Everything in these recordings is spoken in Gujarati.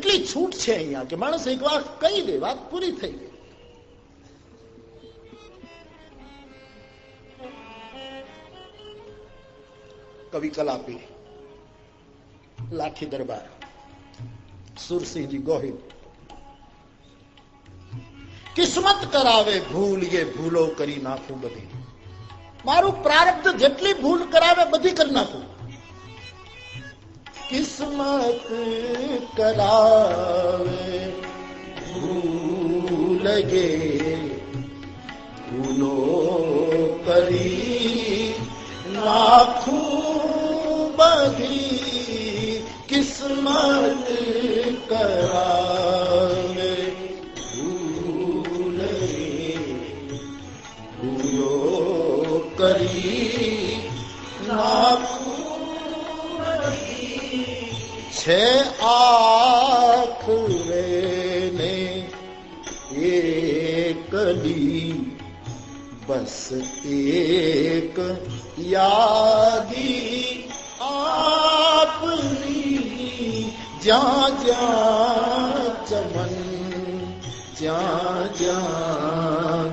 એટલી છૂટ છે અહીંયા કે માણસ એક વાત કહી દે, વાત પૂરી થઈ ગઈ. કવિ કલાપી, લાઠી દરબાર, સુરસિંહજી ગોહિલ. કિસ્મત કરાવે ભૂલ, એ ભૂલો કરી નાખું બધી. મારું પ્રારબ્ધ જેટલી ભૂલ કરાવે, બધી કરી નાખું. કિસ્મત કરાવે ભૂલ ગે ભૂલો કરી નાખું બધી કિસ્મત કરાવે બસ એક યાદી આપની જ્યાં જ્યાં ચમન જ્યાં જ્યાં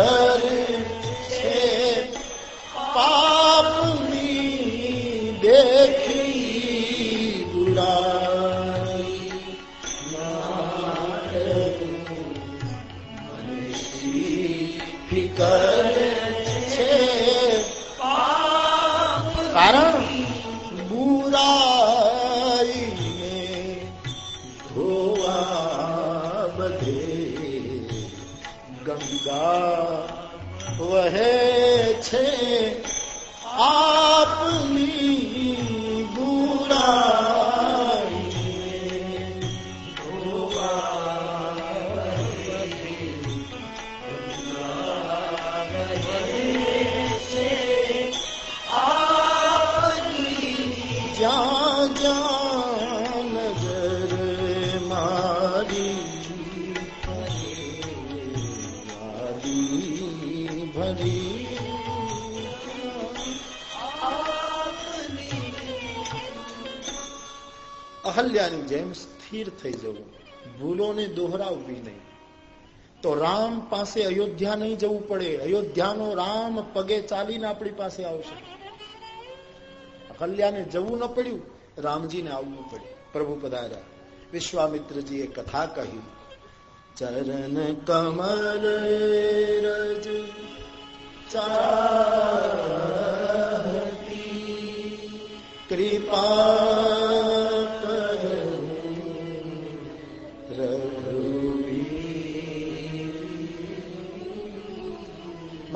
فلا જેમ સ્થિર થઈ જવું, ભૂલોને દોહરાવવી નહીં. તો રામ પાસે અયોધ્યા નહીં જવું પડે. અયોધ્યાનો રામ પગે ચાલીને આપણી પાસે આવશે. અહલ્યાને જવું ન પડ્યું, રામજીને આવવું પડ્યું. પ્રભુ પધાર્યા. વિશ્વામિત્રજીએ કથા કહી, ચરણ કમલ રજ કૃપા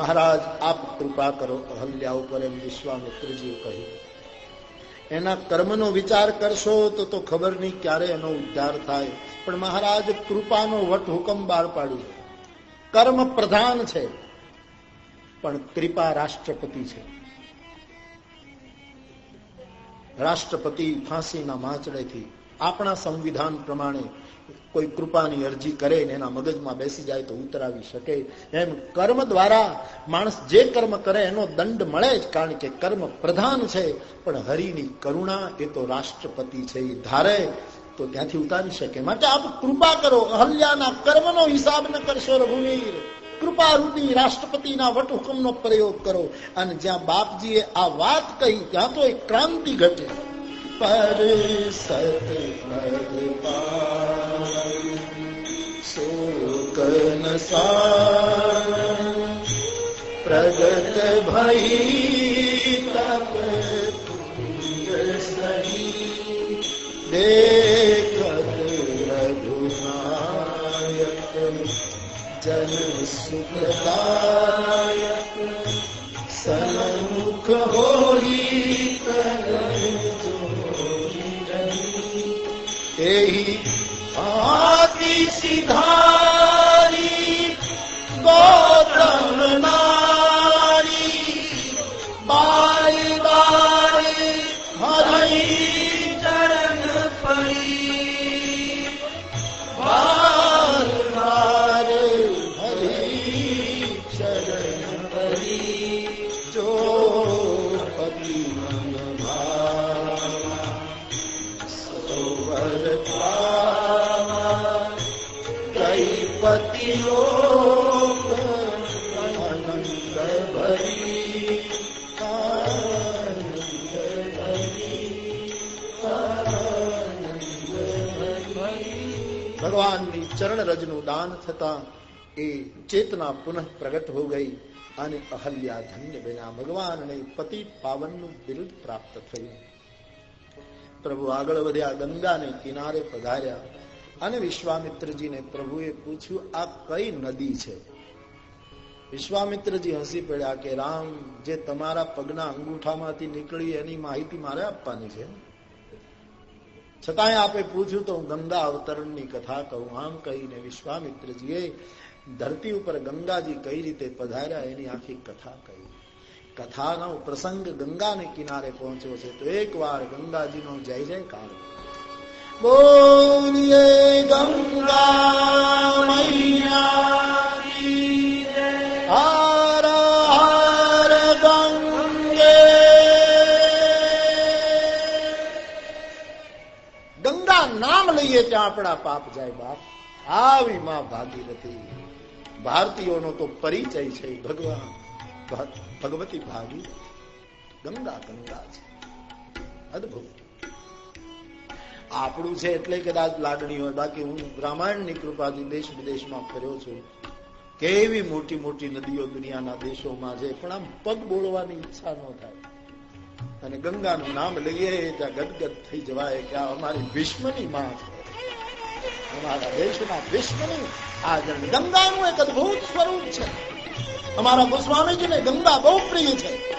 મહારાજ, આપ કૃપા કરો, અહલ્યા ઉપર એમ વિશ્વામિત્રજી કહ્યું. એના કર્મનો વિચાર કરશો તો તો ખબર નહીં ક્યારે એનો ઉદ્ધાર થાય. પણ મહારાજ, કૃપાનો વટ હુકમ બહાર પાડ્યું કર્મ પ્રધાન છે, પણ કૃપા રાષ્ટ્રપતિ છે. રાષ્ટ્રપતિ ફાંસીના માંચડેથી આપણા સંવિધાન પ્રમાણે કોઈ કૃપાની અરજી કરે ને એના મગજમાં બેસી જાય તો ઉતરાવી શકે. એમ કર્મ દ્વારા માણસ જે કર્મ કરે એનો દંડ મળે જ, કારણ કે કર્મ પ્રધાન છે. પણ હરિની કરુણા એ તો રાષ્ટ્રપતિ છે એ ધારે, તો ત્યાંથી ઉતારી શકે. માટે આપ કૃપા કરો, અહલ્યાના કર્મનો હિસાબ ન કરશો રઘુવીર. કૃપા રાષ્ટ્રપતિ રાષ્ટ્રપતિના વટહુકમ હુકમનો પ્રયોગ કરો. અને જ્યાં બાપજીએ આ વાત કહી, ત્યાં તો એક ક્રાંતિ ઘટે. પર સત શોકન પ્રગટ ભઈ તપ દેખત રઘુનાયક જન સુખદાયક સન્મુખ હોઈ એહી આદિ સિધારી દાન થતા એ ચેતના પુનઃ પ્રગટ હો ગઈ અને અહલ્યા ધન્ય બન્યા ભગવાનને પતિ પાવનનું બિરુદ પ્રાપ્ત થયું પ્રભુ આગળ વધ્યા ગંગાને કિનારે પધાર્યા અને વિશ્વામિત્રજીને પ્રભુએ પૂછ્યું આ કઈ નદી છે વિશ્વામિત્રજી હસી પડ્યા કે રામ જે તમારા પગના અંગૂઠામાંથી નીકળી એની માહિતી મારે આપવાની છે છતાંય આપે પૂછ્યું તો હું ગંગા અવતરણની કથા કહું. આમ કહીને વિશ્વામિત્રજીએ ધરતી ઉપર ગંગાજી કઈ રીતે પધાર્યા એની આખી કથા કહી. કથાનો પ્રસંગ ગંગાને કિનારે પહોંચ્યો છે. તો એક વાર ગંગાજીનો જય જયકાર. બોલીએ ગંગા મૈયા લઈએ ત્યાં આપણા પાપ જાય બાપ? આવી માં ભાગીરથી ભારતીયોનો તો પરિચય છે ભગવાન. ભગવતી ભાગી ગંગા ગંગા છે. અદભુત. આપણું છે એટલે કદાચ લાગણી હોય. બાકી હું રામાયણની કૃપાથી દેશ વિદેશમાં ફર્યો છું. કેવી મોટી મોટી નદીઓ દુનિયાના દેશોમાં છે, પણ આમ પગ બોલવાની ઈચ્છા ન થાય. અને ગંગાનું નામ લઈએ, ત્યાં ગદગદ થઈ જવાય કે આ અમારી વિશ્વની માં છે. અમારા દેશના વિશ્વની આ ગંગાનું એક અદભુત સ્વરૂપ છે. અમારા ગોસ્વામીજીને ગંગા બહુ પ્રિય છે.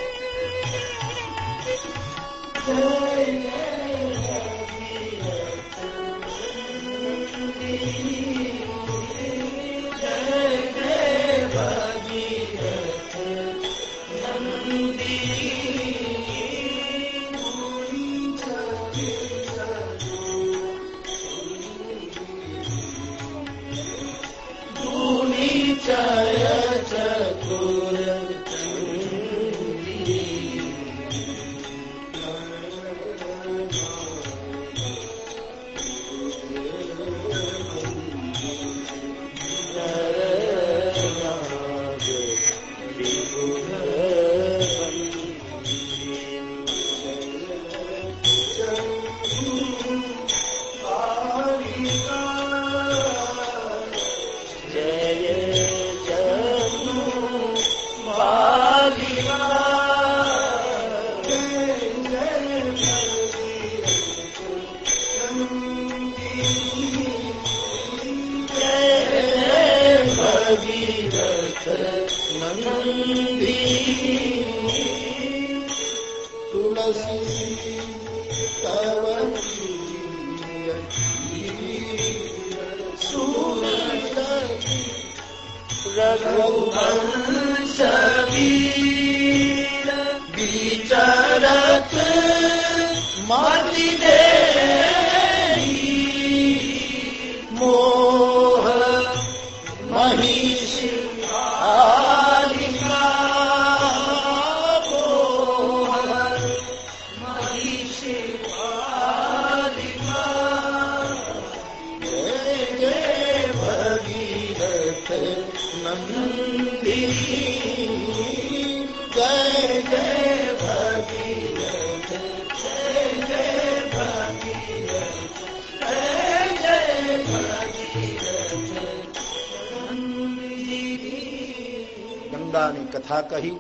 કથા કહી,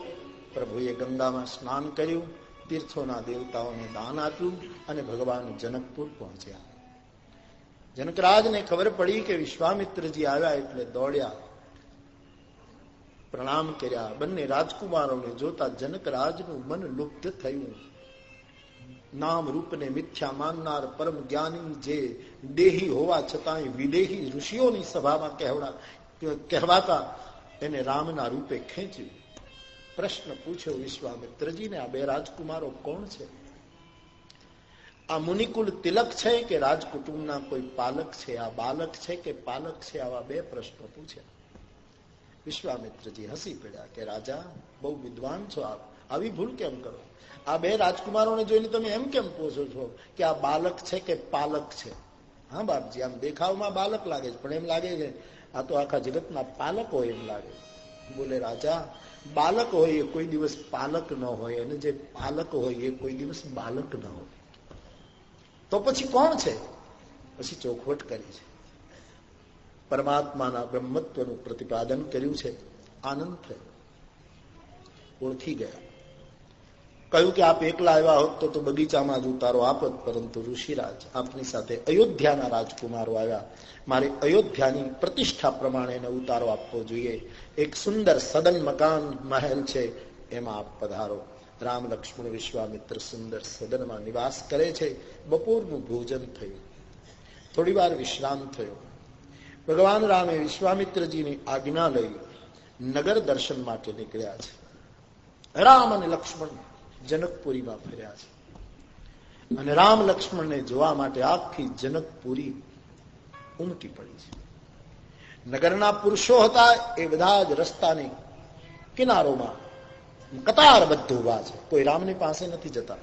પ્રભુએ ગંગામાં સ્નાન કર્યું, તીર્થોના દેવતાઓને દાન આપ્યું અને ભગવાન જનકપુર પહોંચ્યા. જનકરાજને ખબર પડી કે વિશ્વામિત્રજી આવ્યા એટલે દોડ્યા. પ્રણામ કર્યા. બંને રાજકુમારોને જોતા જનકરાજનું મન લુપ્ત થયું. નામ રૂપને મિથ્યા માનનાર પરમ જ્ઞાની જે દેહી હોવા છતાંય વિદેહી ઋષિઓની સભામાં કહેવડા, કહેવાતા એને રામના રૂપે ખેંચ્યું. પ્રશ્ન પૂછ્યો વિશ્વામિત્રજીને, આ બે રાજકુમારો કોણ છે? આ મુનિકુલ તિલક છે કે રાજકુટુંબના કોઈ પાલક છે? આ બાલક છે કે પાલક છે? આવા બે પ્રશ્નો પૂછ્યા. વિશ્વામિત્રજી હસી પડ્યા કે, રાજા, બહુ વિદ્વાન છો આપ. આવી ભૂલ કેમ કરો? આ બે રાજકુમારોને જોઈને તમે એમ કેમ પૂછો છો કે આ બાલક છે કે પાલક છે? હા, બાપજી, આમ દેખાવમાં બાલક લાગે છે, પણ એમ લાગે છે, આ તો આખા જગતના પાલક હોય એમ લાગે બોલે, રાજા, બાલક હોય એ કોઈ દિવસ પાલક ન હોય અને જે પાલક હોય એ કોઈ દિવસ બાલક ન હોય. તો પછી કોણ છે? પછી ચોખવટ કરી છે. પરમાત્માના બ્રહ્મત્વનું પ્રતિપાદન કર્યું છે. આનંદ થયો. ઓળખી ગયા. કહ્યું કે આપ એકલા આવ્યા હોત તો બગીચામાં જ ઉતારો આપત પરંતુ ઋષિરાજ આપની સાથે અયોધ્યાના રાજકુમારો આવ્યા. મારે અયોધ્યાની પ્રતિષ્ઠા પ્રમાણે એને ઉતારો આપવો જોઈએ. એક સુંદર સદન મકાન મહેલ છે, એમાં આપ પધારો. રામ લક્ષ્મણ વિશ્વામિત્ર સુંદર સદનમાં નિવાસ કરે છે. બપોરનું ભોજન થયું. થોડી વાર વિશ્રામ થયો. ભગવાન રામે વિશ્વામિત્રજીની આજ્ઞા લઈ નગર દર્શન માટે નીકળ્યા છે. રામ અને લક્ષ્મણ જનકપુરીમાં ફર્યા છે. અને રામ લક્ષ્મણને જોવા માટે આખી જનકપુરી ઉમટી પડી છે. નગરના પુરુષો હતા એ બધા જ રસ્તાની કિનારોમાં કતારબદ્ધ ઊભા છે. કોઈ રામની પાસે નથી જતા.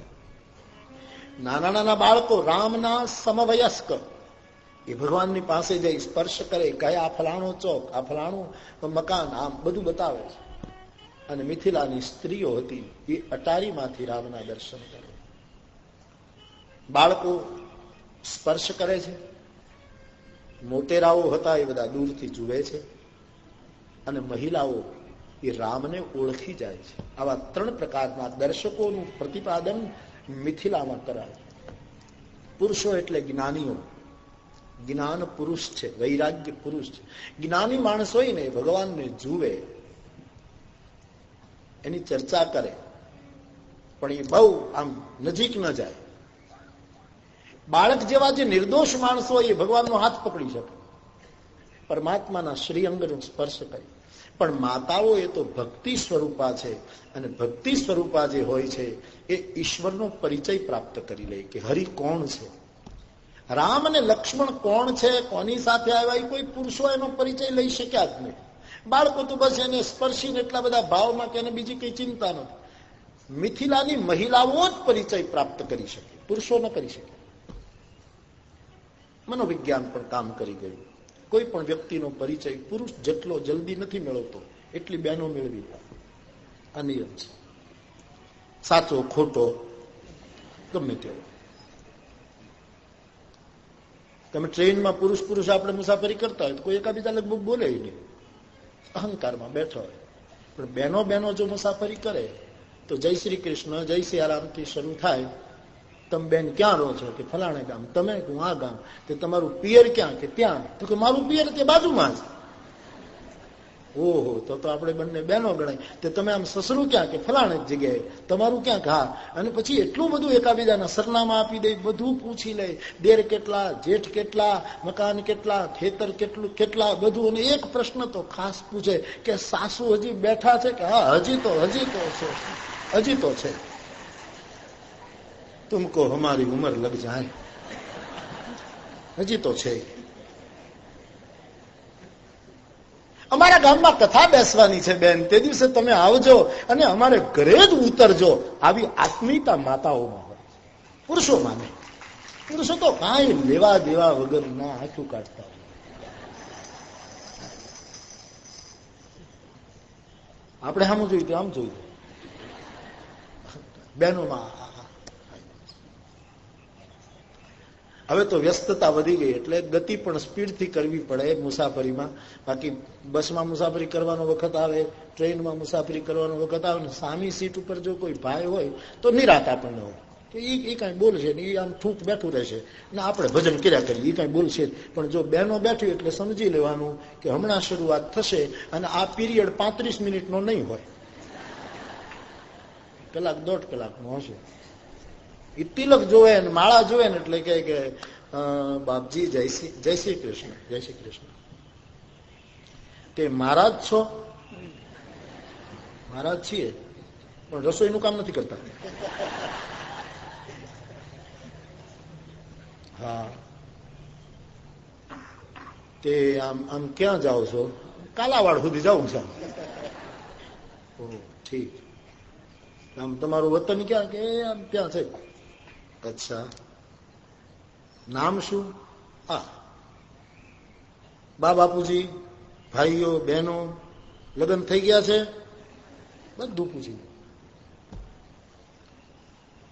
નાના નાના બાળકો રામના સમવયસ્ક. એ ભગવાનની પાસે જઈ સ્પર્શ કરે કયા ફલાણો ચોક, આ ફલાણું મકાન, આમ બધું બતાવે છે. અને મિથિલાની સ્ત્રીઓ હતી, એ અટારીમાંથી રામના દર્શન કરે. બાળકો સ્પર્શ કરે છે. મોટેરાઓ હતા એ બધા દૂરથી જુએ છે. અને મહિલાઓ એ રામને ઓળખી જાય છે. આવા ત્રણ પ્રકારના દર્શકોનું પ્રતિપાદન મિથિલામાં કરાય પુરુષો એટલે જ્ઞાનીઓ. જ્ઞાન પુરુષ છે, વૈરાગ્ય પુરુષ છે. જ્ઞાની માણસ હોય ને ભગવાનને જુએ એની ચર્ચા કરે. પણ એ બહુ આમ નજીક ન જાય. બાળક જેવા જે નિર્દોષ માણસો એ ભગવાનનો હાથ પકડી શકે. પરમાત્માના શ્રી અંગનો સ્પર્શ કરે. પણ માતાઓ એ તો ભક્તિ સ્વરૂપા છે અને ભક્તિ સ્વરૂપા જે હોય છે એ ઈશ્વરનો પરિચય પ્રાપ્ત કરી લે કે હરિ કોણ છે? રામ અને લક્ષ્મણ કોણ છે? કોની સાથે આવ્યા એ કોઈ પુરુષો એનો પરિચય લઈ શક્યા જ નહીં. બાળકો તો બસ એને સ્પર્શીને એટલા બધા ભાવમાં કે એને બીજી કઈ ચિંતા નથી. મિથિલાની મહિલાઓ જ પરિચય પ્રાપ્ત કરી શકે, પુરુષો ન કરી શકે. મનોવિજ્ઞાન પણ કામ કરી ગયું. કોઈ પણ વ્યક્તિનો પરિચય પુરુષ જેટલો જલ્દી નથી મેળવતો, એટલી બહેનો મેળવી આ નિયમ છે. સાચો, ખોટો, ગમે તેવો તમે ટ્રેનમાં પુરુષ પુરુષ આપણે મુસાફરી કરતા હોય તો કોઈ એકાબીજા લગભગ બોલે નહીં. અહંકારમાં બેઠો હોય. પણ બેનો બેનો જો મુસાફરી કરે, તો જય શ્રી કૃષ્ણ, જય સિયારામથી શરૂ થાય. તમે બેન ક્યાં રહો છો? કે ફલાણે ગામ? તમે હું આ ગામ? તે તમારું પિયર ક્યાં? કે ત્યાં? તો કે મારું પિયર તે બાજુમાં જ. ઓહો, તો તો આપણે બંને બહેનો ગણાય. તે તમે આમ સસરું ક્યાં કે ફલાણ જગ્યાએ? તમારું ક્યાંક? હા. અને પછી એટલું બધું એકાબીજાના સરનામા આપી દે, બધું પૂછી લે. દેર કેટલા, જેઠ કેટલા, મકાન કેટલા, ખેતર કેટલું, કેટલા, બધું. અને એક પ્રશ્ન તો ખાસ પૂછે કે સાસુ હજી બેઠા છે કે? હા, હજી તો હજી તો છે. હજી તો છે. તુમકો હમારી ઉંમર લગ જાય. હજી તો છે. અમારા ગામમાં કથા બેસવાની છે, બેન. તે દિવસે તમે આવજો અને અમારે ઘરે જ ઉતરજો. આવી આત્મીયતા માતાઓમાં હોય પુરુષો માને. પુરુષો તો કાંઈ લેવા દેવા વગર ના હાથું કાઢતા આપણે આમ જોયું આમ જોયું. બહેનોમાં હવે તો વ્યસ્તતા વધી ગઈ એટલે ગતિ પણ સ્પીડથી કરવી પડે મુસાફરીમાં. બાકી બસમાં મુસાફરી કરવાનો વખત આવે, ટ્રેનમાં મુસાફરી કરવાનો વખત આવે ને સામી સીટ ઉપર જો કોઈ ભાઈ હોય તો નિરાત આપણને હોય. કે એ એ કાંઈ બોલશે ને એ આમ ઠૂંક બેઠું રહેશે. ને આપણે ભજન કર્યા કરીએ એ કાંઈ બોલશે પણ જો બહેનો બેઠી એટલે સમજી લેવાનું કે હમણાં શરૂઆત થશે અને આ પીરિયડ પાંત્રીસ મિનિટનો નહીં હોય. કલાક દોઢ કલાકનો હશે. એ તિલક જોવે ને, માળા જોવે ને એટલે કે બાપજી, જય શ્રી જય શ્રી કૃષ્ણ, જય શ્રી કૃષ્ણ. કે મહારાજ છો? મહારાજ છીએ. પણ રસોઈનું કામ નથી કરતા. હા. તે આમ આમ ક્યાં જાઓ છો? કાલાવાડ સુધી જાઉં છું. ઠીક. આમ તમારું વતન ક્યાં? કે આમ ક્યાં છે. અચ્છા. નામ શું? આ. બા બાપુજી, ભાઈઓ, બહેનો, લગ્ન થઈ ગયા છે? બધું પૂછી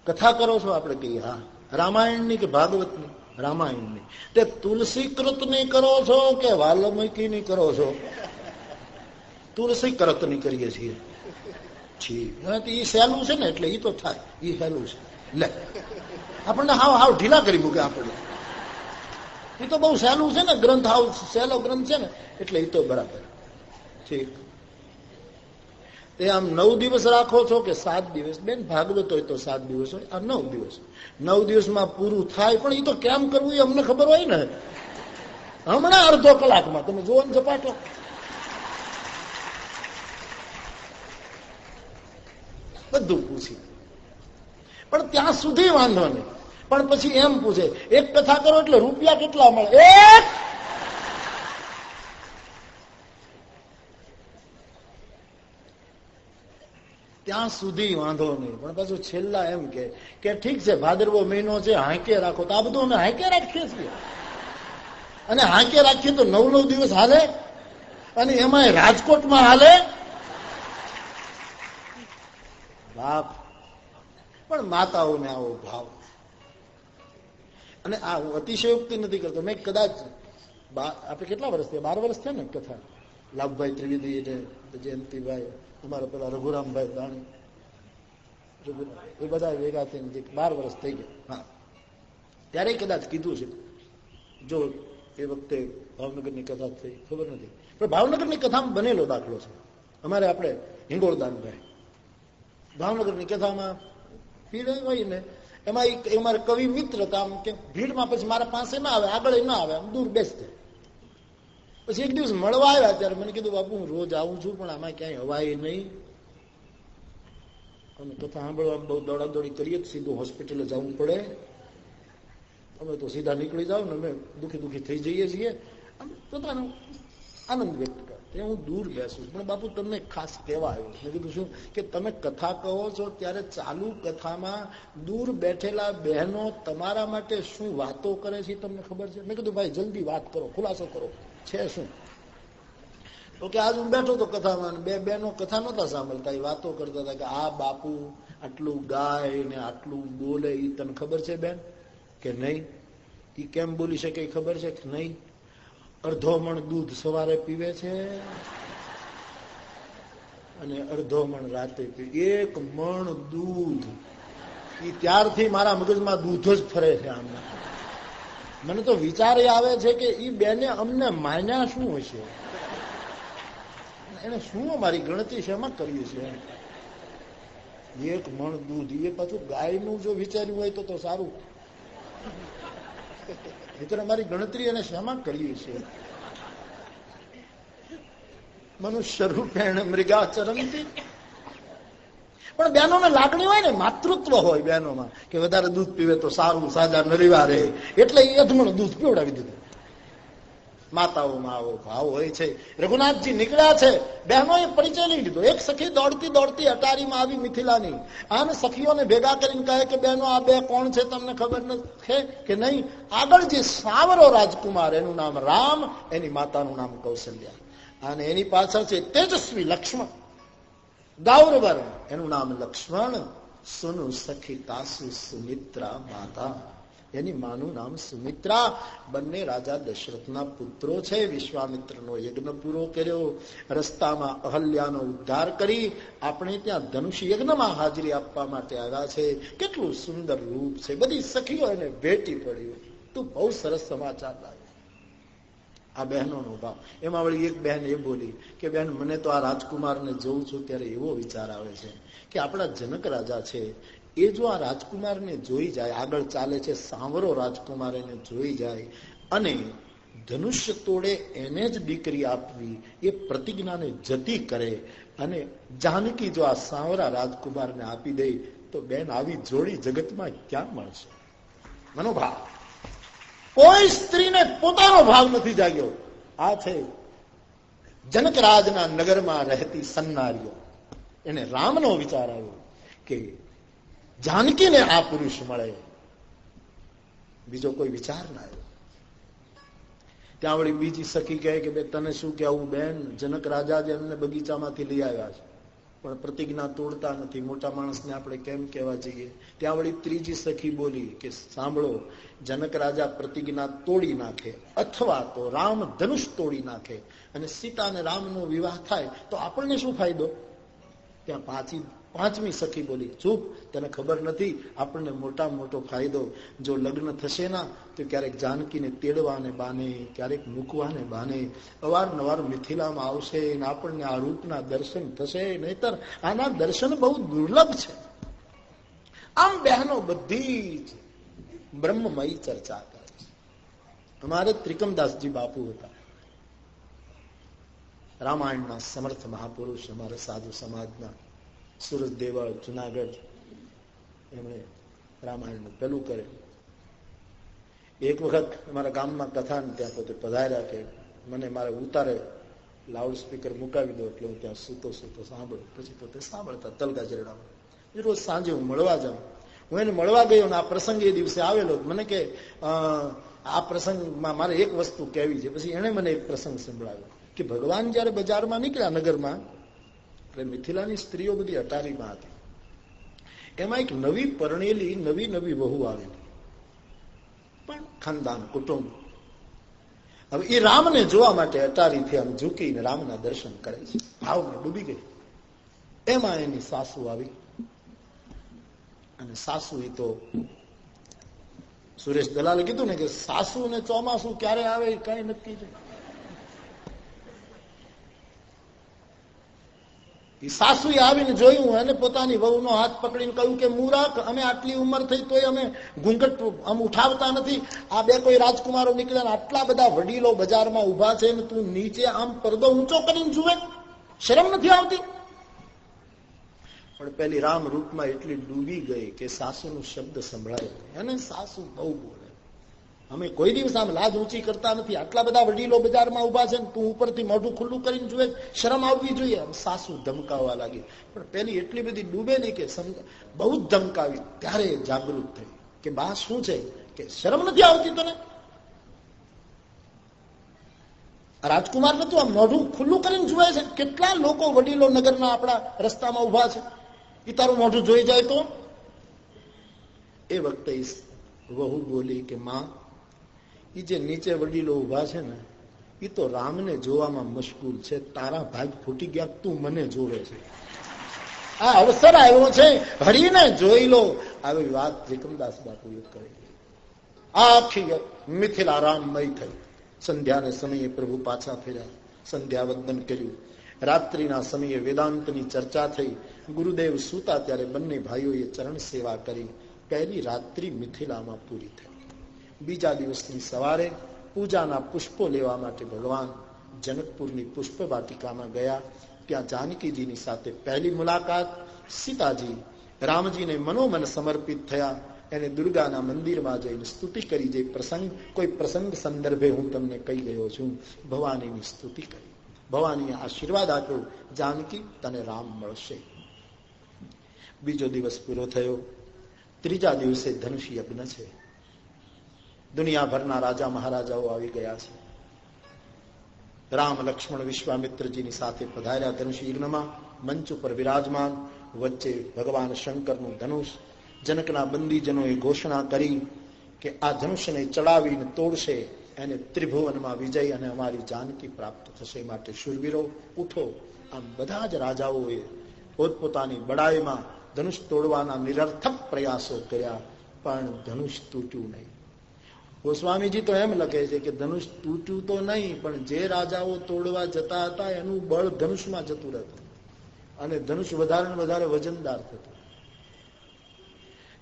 કથા કરો છો આપણે કહીએ, હા. રામાયણની કે ભાગવતની? રામાયણની. તે તુલસી કૃતની કરો છો કે વાલ્મીકીની કરો છો? તુલસી કરતની કરીએ છીએ. છી. એ સહેલું છે ને એટલે એ તો થાય. એ સહેલું છે. લે. આપણને હાવ હાવ ઢીલા કરી મૂકે આપણને. એ તો બહુ સહેલું છે ને, ગ્રંથ હાવ સહેલો ગ્રંથ છે ને, એટલે એ તો બરાબર. ઠીક. એ આમ નવ દિવસ રાખો છો કે સાત દિવસ? બેન, ભાગવત હોય તો સાત દિવસ હોય. આ નવ દિવસ. નવ દિવસમાં પૂરું થાય, પણ એ તો કેમ કરવું એ અમને ખબર હોય ને. હમણાં અડધો કલાકમાં. તમે જોવો ને ઝપાટો. બધું પૂછી પણ ત્યાં સુધી વાંધો નહીં. પણ પછી એમ પૂછે, એક કથા કરો એટલે રૂપિયા કેટલા મળે? એક! ત્યાં સુધી વાંધો નહીં. પણ પાછું છેલ્લા એમ કે ઠીક છે, ભાદરવો મહિનો છે, હાંકે રાખો. તો આ બધું અમે હાંકે રાખીએ છીએ. અને હાંકે રાખીએ તો નવ નવ દિવસ હાલે? અને એમાં રાજકોટમાં હાલે? બાપ પણ માતાઓને આવો ભાવ. અને આ હું અતિશયોક્તિ નથી કરતો. મેં કદાચ આપણે કેટલા વર્ષ થયા? બાર વર્ષ થયા ને કથા? લાભભાઈ ત્રિવેદી ને જયંતિભાઈ, અમારા પેલા રઘુરામભાઈ દાણી એ બધા ભેગા થઈને બાર વર્ષ થઈ ગયા. હા. ત્યારે કદાચ કીધું છે જો એ વખતે ભાવનગરની કથા થઈ, ખબર નથી. પણ ભાવનગરની કથામાં બનેલો દાખલો છે. અમારે આપણે હિંગોળદાનભાઈ ભાવનગરની કથામાં ભીડ હોય ને, એમાં અમારે કવિ મિત્ર હતા આમ કે ભીડમાં પછી મારા પાસે ના આવે, આગળ ના આવે, આમ દૂર બેસતે પછી એક દિવસ મળવા આવ્યા ત્યારે મને કીધું, બાપુ, હું રોજ આવું છું, પણ આમાં ક્યાંય હવાય નહીં. અમે કથા સાંભળવા બહુ દોડાદોડી કરીએ સીધું હોસ્પિટલે જવું પડે. અમે તો સીધા નીકળી જાવ ને, અમે દુઃખી દુખી થઈ જઈએ છીએ. પોતાનો આનંદ વ્યક્ત કરે હું દૂર બેસું પણ બાપુ, તમને ખાસ કહેવા આવ્યું. મેં કીધું શું કે તમે કથા કહો છો ત્યારે ચાલુ કથામાં દૂર બેઠેલા બહેનો તમારા માટે શું વાતો કરે છે તમને ખબર છે? મેં કીધું, ભાઈ, જલ્દી વાત કરો, ખુલાસો કરો. છે શું? તો કે આજ હું બેઠો તો કથામાં બે બેનો કથા નહોતા સાંભળતા, એ વાતો કરતા હતા કે, આ બાપુ આટલું ગાય ને આટલું બોલે એ તને ખબર છે બેન? કે નહીં. એ કેમ બોલી શકે ખબર છે કે નહીં? અડધો મણ દૂધ સવારે પીવે છે અને અડધો મણ રાતે એક મણ દૂધ. એ ત્યારથી મારા મગજમાં દૂધ જ ફરે છે આમના મને તો વિચાર આવે છે કે એ બેને અમને માન્યા શું હશે? એને શું અમારી ગણતરી શેમાં કરીએ છીએ એક મણ દૂધ. એ પાછું ગાયનું જો વિચાર્યું હોય તો સારું. મિત્ર અમારી ગણતરી એને શેમાં કરીએ છીએ મનુષ્ય રૂપેણ મૃગાચરણથી પણ બહેનોને લાગણી હોય ને, માતૃત્વ હોય બહેનોમાં, કે વધારે દૂધ પીવે તો સારું, સાજા નરીવા રહે એટલે અધમણ દૂધ પીવડાવી દીધું. માતાઓમાં આવો, ભાવ હોય છે. રઘુનાથજી નીકળ્યા છે. બહેનોએ પરિચય લઈ લીધો. એક સખી દોડતી દોડતી અટારીમાં આવી મિથિલાની. આમ સખીઓને ભેગા કરીને કહે કે, બહેનો, આ બે કોણ છે? તમને ખબર નથી કે નહીં? આગળ જે સાવરો રાજકુમાર, એનું નામ રામ, એની માતાનું નામ કૌશલ્યા. અને એની પાછળ છે તેજસ્વી લક્ષ્મણ. ગાઉરવર એનું નામ લક્ષ્મણ. સુનુ સખી તાસુ સુમિત્રા માતા. એની માનું નામ સુમિત્રા. બંને રાજા દશરથના પુત્રો છે. વિશ્વામિત્રનો યજ્ઞ પૂરો કર્યો. રસ્તામાં અહલ્યાનો ઉદ્ધાર કરી આપણે ત્યાં ધનુષ યજ્ઞમાં હાજરી આપવા માટે આવ્યા છે. કેટલું સુંદર રૂપ છે. બધી સખીઓ એને ભેટી પડ્યું. તું બહુ સરસ સમાચાર લાવ્યો. આ બહેનોનો ભાવ. એમાં વળી એક બહેન એ બોલી કે બેન મને તો આ રાજકુમારને જોઉં છું. ત્યારે એવો વિચાર આવે છે કે આપણા જનક રાજા છે. એ જો આ રાજકુમારને જોઈ જાય, આગળ ચાલે છે, સાંવરો રાજકુમાર એને જોઈ જાય અને ધનુષ્ય તોડે એને જ દીકરી આપવી, એ પ્રતિજ્ઞાને જતી કરે અને જાનકી જો આ સાંવરા રાજકુમારને આપી દે, તો બેન આવી જોડી જગતમાં ક્યાં મળશે? મનોભાવ. કોઈ સ્ત્રીને પોતાનો ભાવ નથી જાગ્યો. આ છે જનકરાજના નગરમાં રહેતી સન્નારીઓ. એને રામનો વિચાર આવ્યો કે જાનકીને આ પુરુષ મળે. બીજો કોઈ વિચાર ના આવ્યો. ત્યાં વળી બીજી સખી કહે કે બે, તને શું કેવું બેન? જનક રાજા જ એમને બગીચામાંથી લઈ આવ્યા છે. પણ પ્રતિજ્ઞા તોડતા નથી. મોટા માણસને આપણે કેમ કહેવા જઈએ? ત્યાં વળી ત્રીજી સખી બોલી કે, સાંભળો, જનક રાજા પ્રતિજ્ઞા તોડી નાખે અથવા તો રામ ધનુષ તોડી નાખે અને સીતા અને રામનો વિવાહ થાય તો આપણને શું ફાયદો? ત્યાં પાછી પાંચમી સખી બોલી, ચૂપ, તને ખબર નથી, આપણને મોટા મોટો ફાયદો, જો લગ્ન થશે ના, તો ક્યારેક જાનકીને તેડવાને બાને, ક્યારેક મૂકવાને બાને, અવારનવાર મિથિલામાં આવશે ને આપણને આ રૂપના દર્શન થશે, નહીતર આના દર્શન બહુ દુર્લભ છે. આમ બહેનો બધી જ બ્રહ્મમય ચર્ચા કરે છે. અમારે ત્રિકમદાસજી બાપુ હતા. રામાયણના સમર્થ મહાપુરુષ અમારા સાધુ સમાજના. સુરત દેવળ, જુનાગઢ, એમણે રામાયણનું પેલું કરે. એક વખત અમારા ગામમાં કથા ત્યાં પોતે પધાર્યા કે મને મારે ઉતારે લાઉડ સ્પીકર મુકાવી દો એટલે હું ત્યાં સૂતો સૂતો સાંભળું. પછી પોતે સાંભળતા તલકા જરડામાં રોજ સાંજે હું મળવા જાઉં. હું એને મળવા ગયો ને આ પ્રસંગ એ દિવસે આવેલો. મને કે આ પ્રસંગમાં મારે એક વસ્તુ કહેવી છે. પછી એને મને એક પ્રસંગ સંભળાવ્યો કે ભગવાન જયારે બજારમાં નીકળ્યા નગરમાં એટલે મિથિલાની સ્ત્રીઓ બધી અટારીમાં હતી. એમાં એક નવી પરણેલી, નવી નવી વહુ આવેલી પણ ખાનદાન, કુટુંબ. હવે એ રામને જોવા માટે અટારીથી આમ ઝૂકીને રામના દર્શન કરે છે. ભાવમાં ડૂબી ગઈ. એમાં એની સાસુ આવી. અને સાસુ એ તો સુરેશ દલાલે કીધું ને કે સાસુ ને ચોમાસું ક્યારે આવે કઈ નક્કી છે? સાસુએ આવીને જોયું અને પોતાની વહુનો હાથ પકડીને કહ્યું કે મૂરખ અમે આટલી ઉંમર થઈ તોય અમે ઘૂંઘટ આમ ઉઠાવતા નથી. આ બે કોઈ રાજકુમારો નીકળ્યા આટલા બધા વડીલો બજારમાં ઊભા છે ને તું નીચે આમ પડદો ઊંચો કરીને જુએ. શરમ નથી આવતી? પણ પેલી રામ રૂપમાં એટલી ડૂબી ગઈ કે સાસુનો શબ્દ સંભળાયો અને સાસુ બહુ બોલે. અમે કોઈ દિવસ આમ લાજ ઊંચી કરતા નથી. આટલા બધા વડીલો બજારમાં ઊભા છે તું ઉપરથી મોઢું ખુલ્લું કરીને જુએ, શરમ આવવી જોઈએ. સાસુ ધમકાવવા લાગી. પણ પેલી એટલી બધી ડૂબે નહીં કે બહુ જ ધમકાવી. ત્યારે જાગૃત થઈ. કે બા, શું છે? કે શરમ નથી આવતી તને? રાજકુમાર નતું આમ મોઢું ખુલ્લું કરીને જુએ છે. કેટલા લોકો વડીલો નગરના આપણા રસ્તામાં ઊભા છે. એ તારું મોઢું જોઈ જાય તો? એ વખતે વહુ બોલી કે, માં એ જે નીચે વડીલો ઊભા છે ને એ તો રામને જોવામાં મશગુલ છે. તારા ભાગ ફૂટી ગયા, તું મને જોવે છે. આ અવસર આવ્યો છે, હરીને જોઈ લો. આવી વાત વિક્રમદાસ બાપુએ કરી. આખી મિથિલા રામમય થઈ. સંધ્યાને સમયે પ્રભુ પાછા ફેર્યા. સંધ્યા વંદન કર્યું. રાત્રિના સમયે વેદાંતની ચર્ચા થઈ. ગુરુદેવ સુતા ત્યારે બંને ભાઈઓએ ચરણ સેવા કરી. પહેલી રાત્રિ મિથિલામાં પૂરી થઈ. બીજા દિવસની સવારે પૂજાના પુષ્પો લેવા માટે ભગવાન જનકપુરની પુષ્પ વાટિકામાં ગયા. ત્યાં જાનકીજીની સાથે પહેલી મુલાકાત સીતાજી રામજીને મનોમન સમર્પિત થયા. એને દુર્ગાના મંદિરમાં જઈને સ્તુતિ કરી. જે પ્રસંગ, કોઈ પ્રસંગ સંદર્ભે હું તમને કહી ગયો છું. ભવાનીની સ્તુતિ કરી. ભવાનીએ આશીર્વાદ આપ્યો. જાનકી તને રામ મળશે. બીજો દિવસ પૂરો થયો. ત્રીજા દિવસે ધનુષ યજ્ઞ છે. દુનિયાભરના રાજા મહારાજાઓ આવી ગયા છે. રામ, લક્ષ્મણ, વિશ્વામિત્રજીની સાથે પધાર્યા ધનુષ યજ્ઞમાં, મંચ ઉપર વિરાજમાન, વચ્ચે ભગવાન શંકરનું ધનુષ, જનકના બંદીજનોએ ઘોષણા કરી કે આ ધનુષને ચડાવીને તોડશે, એને ત્રિભુવનમાં વિજય અને અમારી જાનકી પ્રાપ્ત થશે. માટે શુરવીરો, ઉઠો. આમ બધા જ રાજાઓએ પોતપોતાની બડાઈમાં ધનુષ તોડવાના નિરર્થક પ્રયાસો કર્યા, પણ ધનુષ તૂટ્યું નહીં. ગોસ્વામીજી તો એમ લખે છે કે ધનુષ તૂટ્યું તો નહીં પણ જે રાજાઓ તોડવા જતા હતા એનું બળ ધનુષમાં જતું રહેતું અને ધનુષ વધારે વધારે વજનદાર થતું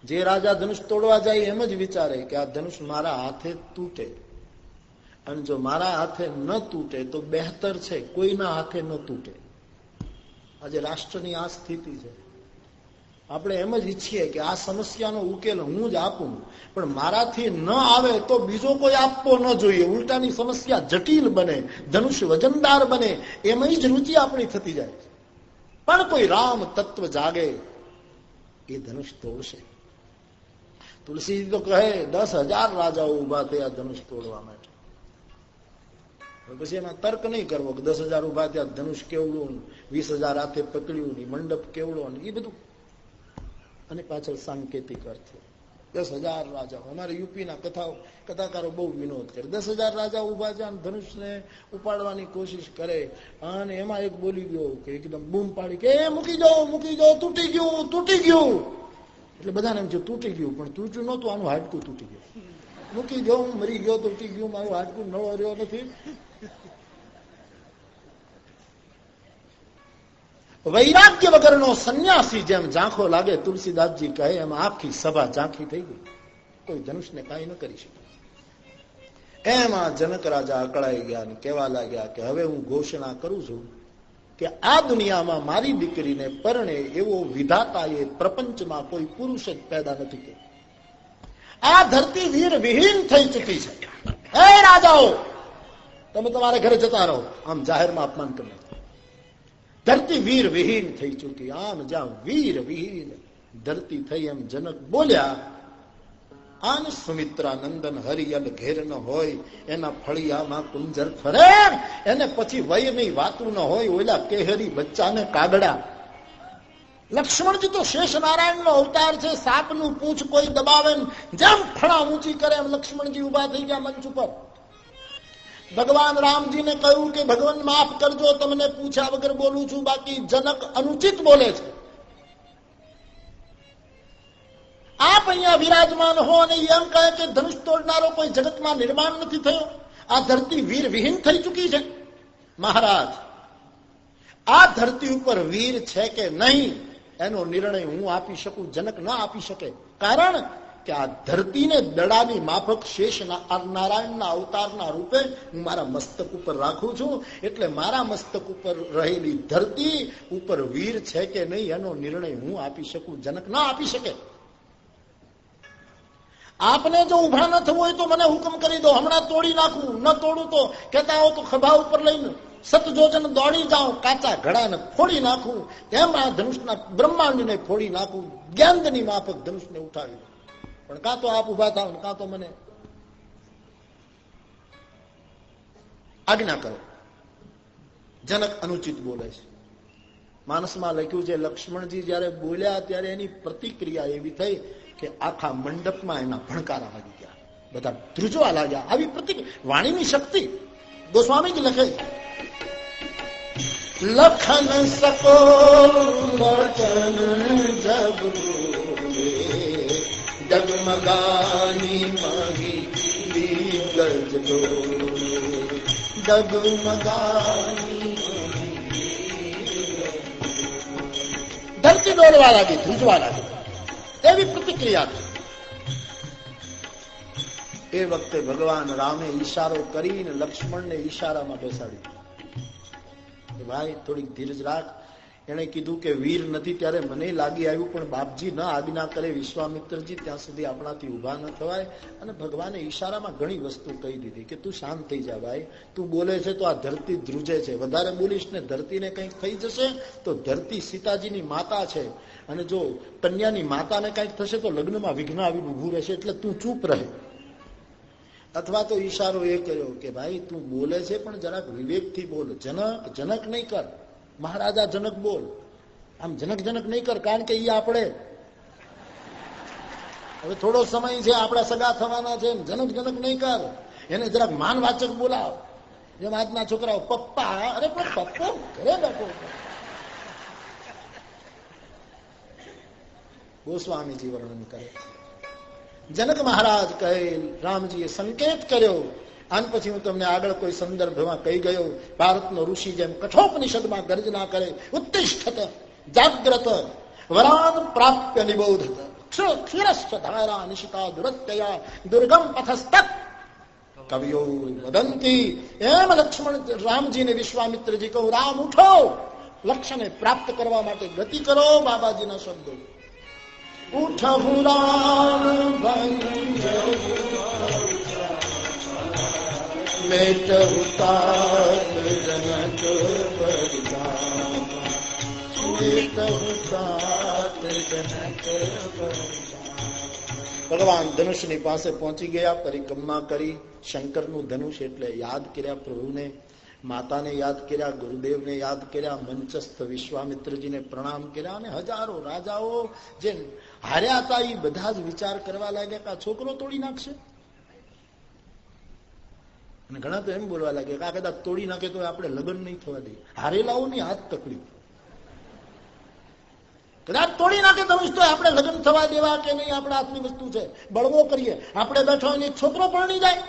જે રાજા ધનુષ તોડવા જાય એમ જ વિચારે કે આ ધનુષ મારા હાથે તૂટે અને જો મારા હાથે ન તૂટે તો બહેતર છે કોઈના હાથે ન તૂટે આજે રાષ્ટ્રની આ સ્થિતિ છે આપણે એમ જ ઈચ્છીએ કે આ સમસ્યાનો ઉકેલ હું જ આપું. પણ મારાથી ન આવે તો બીજો કોઈ આપવો ન જોઈએ. ઉલટાની સમસ્યા જટિલ બને, ધનુષ વજનદાર બને એમાં જ રુચિ આપણી થતી જાય પણ કોઈ રામ તત્વ જાગે, એ ધનુષ તોડશે. તુલસી તો કહે, દસ હજાર રાજાઓ ઊભા થયા ધનુષ તોડવા માટે. પછી એમાં તર્ક નહીં કરવો કે દસ હજાર ઊભા થયા, ધનુષ કેવડું વીસ હજાર હાથે પકડ્યું મંડપ કેવડો એ બધું અને પાછળ સાંકેતિક અર્થ. દસ હજાર રાજાઓ. અમારે યુપીના કથાઓ, કથાકારો બહુ વિનોદ કરે. દસ હજાર રાજા ઊભા છે અને ધનુષને ઉપાડવાની કોશિશ કરે. અને એમાં એક બોલી ગયો કે એકદમ બૂમ પાડી કે મૂકી જાઓ મૂકી જાઓ તૂટી ગયું તૂટી ગયું. એટલે બધાને એમ છે તૂટી ગયું. પણ તૂટ્યું નહોતું, આનું હાડકું તૂટી ગયું. મૂકી ગયો હું મરી ગયો, તૂટી ગયું, મારું હાડકું નળો રહ્યો નથી. વૈરાગ્ય વગરનો સંન્યાસી જેમ ઝાંખો લાગે, તુલસીદાસજી કહે, એમ આખી સભા ઝાંખી થઈ ગઈ. કોઈ ધનુષને કાંઈ ન કરી શકે. એમાં જનક રાજા અકળાઈ ગયા કહેવા લાગ્યા કે હવે હું ઘોષણા કરું છું કે આ દુનિયામાં મારી દીકરીને પરણે એવો વિધાતા એ પ્રપંચમાં કોઈ પુરુષ જ પેદા નથી કર્યો. આ ધરતી વીર વિહીન થઈ ચૂકી છે. હે રાજાઓ, તમે તમારા ઘરે જતા રહો. આમ જાહેરમાં અપમાન કરી ધરતી વીર વિહીન થઈ ચૂકી. આમ જ્યાં વીર વિહીન ધરતી થઈ એમ જનક બોલ્યા, આન સુમિત્રા નંદન હરિયલ ઘેર ન હોય, એના ફળિયામાં કુંજર ફરે એને પછી વય વયની વાતું ન હોય, ઓલા કેહરી બચ્ચાને કાગડા. લક્ષ્મણજી તો શેષ નારાયણ નો અવતાર છે સાપનું પૂછ કોઈ દબાવે જેમ ફણા ઊંચી કરે એમ લક્ષ્મણજી ઊભા થઈ ગયા મંચ ઉપર. ભગવાન રામજીને કહ્યું કે, ભગવાન, માફ કરજો, તમને પૂછ્યા વગર બોલું છું, બાકી જનક અનુચિત બોલે છે. આપ અહીંયા વિરાજમાન હો અને એમ કહે કે, ધનુષ તોડનારો કોઈ જગતમાં નિર્માણ નથી થયો. આ ધરતી વીર વિહીન થઈ ચૂકી છે. મહારાજ, આ ધરતી ઉપર વીર છે કે નહીં, એનો નિર્ણય હું આપી શકું, જનક ના આપી શકે. કારણ કે આ ધરતીને દડાની માફક શેષ નારાયણના અવતારના રૂપે હું મારા મસ્તક ઉપર રાખું છું. એટલે મારા મસ્તક ઉપર રહેલી ધરતી ઉપર વીર છે કે નહીં એનો નિર્ણય હું આપી શકું, જનક ના આપી શકે. આપને જો ઊભા ન થવું હોય તો મને હુકમ કરી દો, હમણાં તોડી નાખું, ન તોડું તો કેતા હો તો ખભા ઉપર લઈને સતજોજન દોડી જાઉં, કાચા ઘડાને ફોડી નાખું, તેમ આ ધનુષના બ્રહ્માંડને ફોડી નાખું જ્ઞાનની માફક ધનુષને ઉઠાવી પણ કાં આપ ઊભા થાવ કાં મને આજ્ઞા કરો. જનક અનુચિત બોલે છે. માનસમાં લખ્યું છે, લક્ષ્મણજી જયારે બોલ્યા ત્યારે એની પ્રતિક્રિયા એવી થઈ કે આખા મંડપમાં એના ભણકારા વાગી ગયા. બધા ધ્રુજવા લાગ્યા. આવી પ્રતિક્રિયા, વાણીની શક્તિ. ગોસ્વામી જ લખે લખન સકો ડગમગાની મહી ગજડો ડગમગાની ધરતી દોડવા લાગી ધ્રુજવા લાગી એવી પ્રતિક્રિયા એ વખતે ભગવાન રામે ઈશારો કરીને લક્ષ્મણને ઈશારામાં બેસાડી ભાઈ થોડીક ધીરજ રાખ એને કીધું કે વીર નથી ત્યારે મને લાગી આવ્યું, પણ બાપજી ન આજ્ઞા કરે વિશ્વામિત્રજી ત્યાં સુધી આપણાથી ઊભા ન થવાય. અને ભગવાને ઈશારામાં ઘણી વસ્તુ કહી દીધી કે તું શાંત થઈ જા ભાઈ. તું બોલે છે તો આ ધરતી ધ્રુજે છે. વધારે બોલીશ ને ધરતીને કંઈક થઈ જશે તો ધરતી સીતાજીની માતા છે. અને જો કન્યાની માતાને કંઈક થશે તો લગ્નમાં વિઘ્ન આવીને ઉભું રહેશે. એટલે તું ચૂપ રહે. અથવા તો ઈશારો એ કર્યો કે ભાઈ તું બોલે છે પણ જરાક વિવેકથી બોલ. જનક જનક નહીં કર. મહારાજા જનક બોલ આમ જનક જનક નહીં કર કારણ કે એ આપણે હવે થોડો સમય છે આપણા સગા થવાના છે જનક જનક નહીં કર એને જરાક માનવાચક બોલાવ જેમ આજના છોકરાઓ પપ્પા અરે પણ પપ્પો ઘરે બેઠો ગોસ્વામીજી વર્ણન કરે જનક મહારાજ કહે રામજીએ સંકેત કર્યો આન પછી હું તમને આગળ કોઈ સંદર્ભમાં કહી ગયો, ભારતનો ઋષિ જેમ કઠોપનિષદમાં ગર્જના કરે, ઉત્તિષ્ઠત, જાગ્રત, વરાન પ્રાપ્ય નિબોધત એમ લક્ષ્મણ રામજીને વિશ્વામિત્રજી કહું, રામ ઉઠો લક્ષ્યને પ્રાપ્ત કરવા માટે ગતિ કરો, બાબાજીના શબ્દો. ઉઠવું રામ ભંગ તાત જનક ભગવાન ધનુષની પાસે પહોંચી ગયા પરિક્રમા કરી શંકરનું ધનુષ એટલે યાદ કર્યા પ્રભુને માતાને યાદ કર્યા ગુરુદેવને યાદ કર્યા મંચસ્થ વિશ્વામિત્રજીને પ્રણામ કર્યા અને હજારો રાજાઓ જે હાર્યા હતા એ બધા જ વિચાર કરવા લાગ્યા કે આ છોકરો તોડી નાખશે અને ઘણા તો એમ બોલવા લાગે કે આ કદાચ તોડી નાખે તો આપણે લગ્ન નહીં થવા દઈએ. હારેલાઓની હાથ તકલીફ કદાચ તોડી નાખે તમે તો આપણે લગ્ન થવા દેવા કે નહીં આપણે હાથની વસ્તુ છે. બળવો કરીએ. આપણે બેઠો છોકરો પરણી જાય.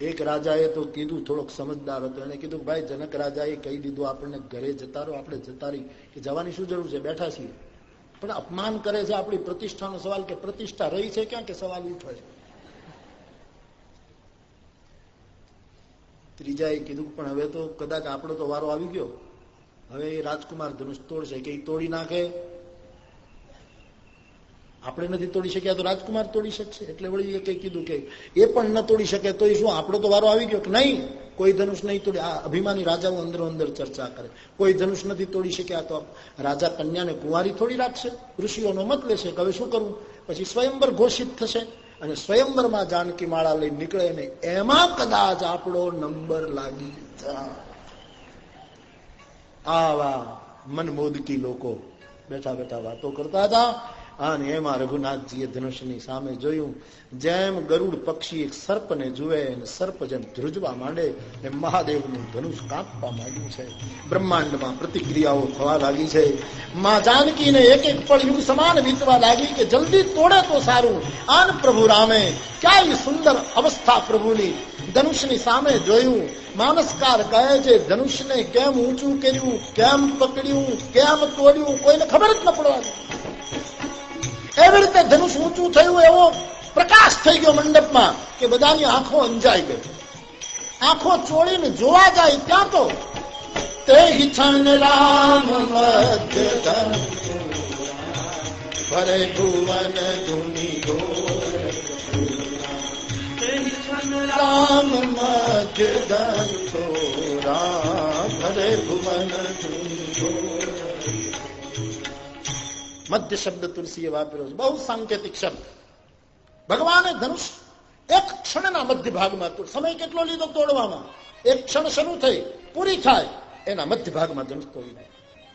એક રાજાએ તો કીધું, થોડોક સમજદાર હતો. એને કીધું ભાઈ, જનક રાજાએ કહી દીધું, આપણને ઘરે જતા રહો, આપણે જતા રહી. કે જવાની શું જરૂર છે? બેઠા છીએ. પણ અપમાન કરે છે આપણી પ્રતિષ્ઠાનો સવાલ કે પ્રતિષ્ઠા રહી છે ક્યાં? કે સવાલ ઉઠો છે? ત્રીજાએ કીધું પણ હવે તો કદાચ આપણો તો વારો આવી ગયો. હવે એ રાજકુમાર ધનુષ તોડશે કે એ તોડી નાખે. આપણે નથી તોડી શક્યા તો રાજકુમાર તોડી શકશે. એટલે વળી એ કઈ કીધું કે એ પણ ન તોડી શકે તો શું, આપણો તો વારો આવી ગયો કે નહીં? કોઈ ધનુષ નહીં તોડી. આ અભિમાની રાજાઓ અંદર અંદર ચર્ચા કરે. કોઈ ધનુષ નથી તોડી શક્યા તો રાજા કન્યાને કુંવારી થોડી રાખશે. ઋષિઓનો મત લેશે કે હવે શું કરવું? પછી સ્વયંવર ઘોષિત થશે. અને સ્વયંવરમાં જાનકી માળા લઈ નીકળે ને એમાં કદાચ આપણો નંબર લાગી આવા મનમોદકી લોકો બેઠા બેઠા વાતો કરતા હતા. અને એમાં રઘુનાથજીએ ધનુષની સામે જોયું, જેમ ગરુડ પક્ષી એક સર્પને જુએ સર્પ જેમ ધ્રુજવા માંડે, એમ મહાદેવનું ધનુષ કાપવા માંડ્યું છે. બ્રહ્માંડમાં પ્રતિક્રિયાઓ થવા લાગી છે. માં જાનકીને એક એક પળ યુગ સમાન વીતવા લાગી કે જલ્દી તોડે તો સારું. આન પ્રભુ રામે, ક્યાંય સુંદર અવસ્થા પ્રભુની ધનુષની સામે જોયું. માનસકાર કહે છે, ધનુષને કેમ ઊંચું કર્યું, કેમ પકડ્યું, કેમ તોડ્યું, કોઈને ખબર જ ન પડવાની. એવી રીતે ધનુષ ઊંચું થયું એવો પ્રકાશ થઈ ગયો મંડપમાં કે બધાની આંખો અંજાઈ ગઈ. આંખો ચોળીને જોવા જાય ત્યાં તો તે હિછન રામ ભરે ભુવન ધુની રામ મધ્ય ધન રામ ભરે ભુવન ધુની મધ્ય શબ્દ તુલસીએ વાપર્યો છે. બહુ સાંકેતિક શબ્દ. ભગવાને ધનુષ એક ક્ષણના મધ્ય ભાગમાં સમય કેટલો લીધો તોડવામાં? એક ક્ષણ શરૂ થઈ, પૂરી થાય, એના મધ્ય ભાગમાં ધનુષ તોડી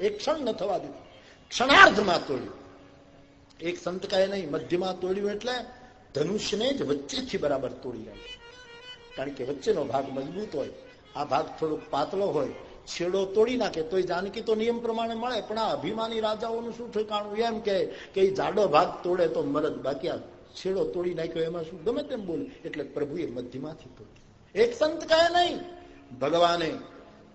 એક ક્ષણ ન થવા દીધું. ક્ષણાર્ધમાં તોડ્યું. એક સંત કહે નહીં, મધ્યમાં તોડ્યું એટલે ધનુષને જ વચ્ચેથી બરાબર તોડી આવ્યું કારણ કે વચ્ચેનો ભાગ મજબૂત હોય, આ ભાગ થોડોક પાતળો હોય છેડો તોડી નાખે તો જાનકી તો નિયમ પ્રમાણે મળે, પણ આ અભિમાની રાજાઓનું શું ઠેકાણું? એમ કે એ જાડો ભાગ તોડે તો મરદ બાકી આ છેડો તોડી નાખ્યો, એમાં શું? ગમે તેમ બોલે, એટલે પ્રભુએ મધ્યમાંથી તોડ્યું. એક સંત કહે નહીં, ભગવાને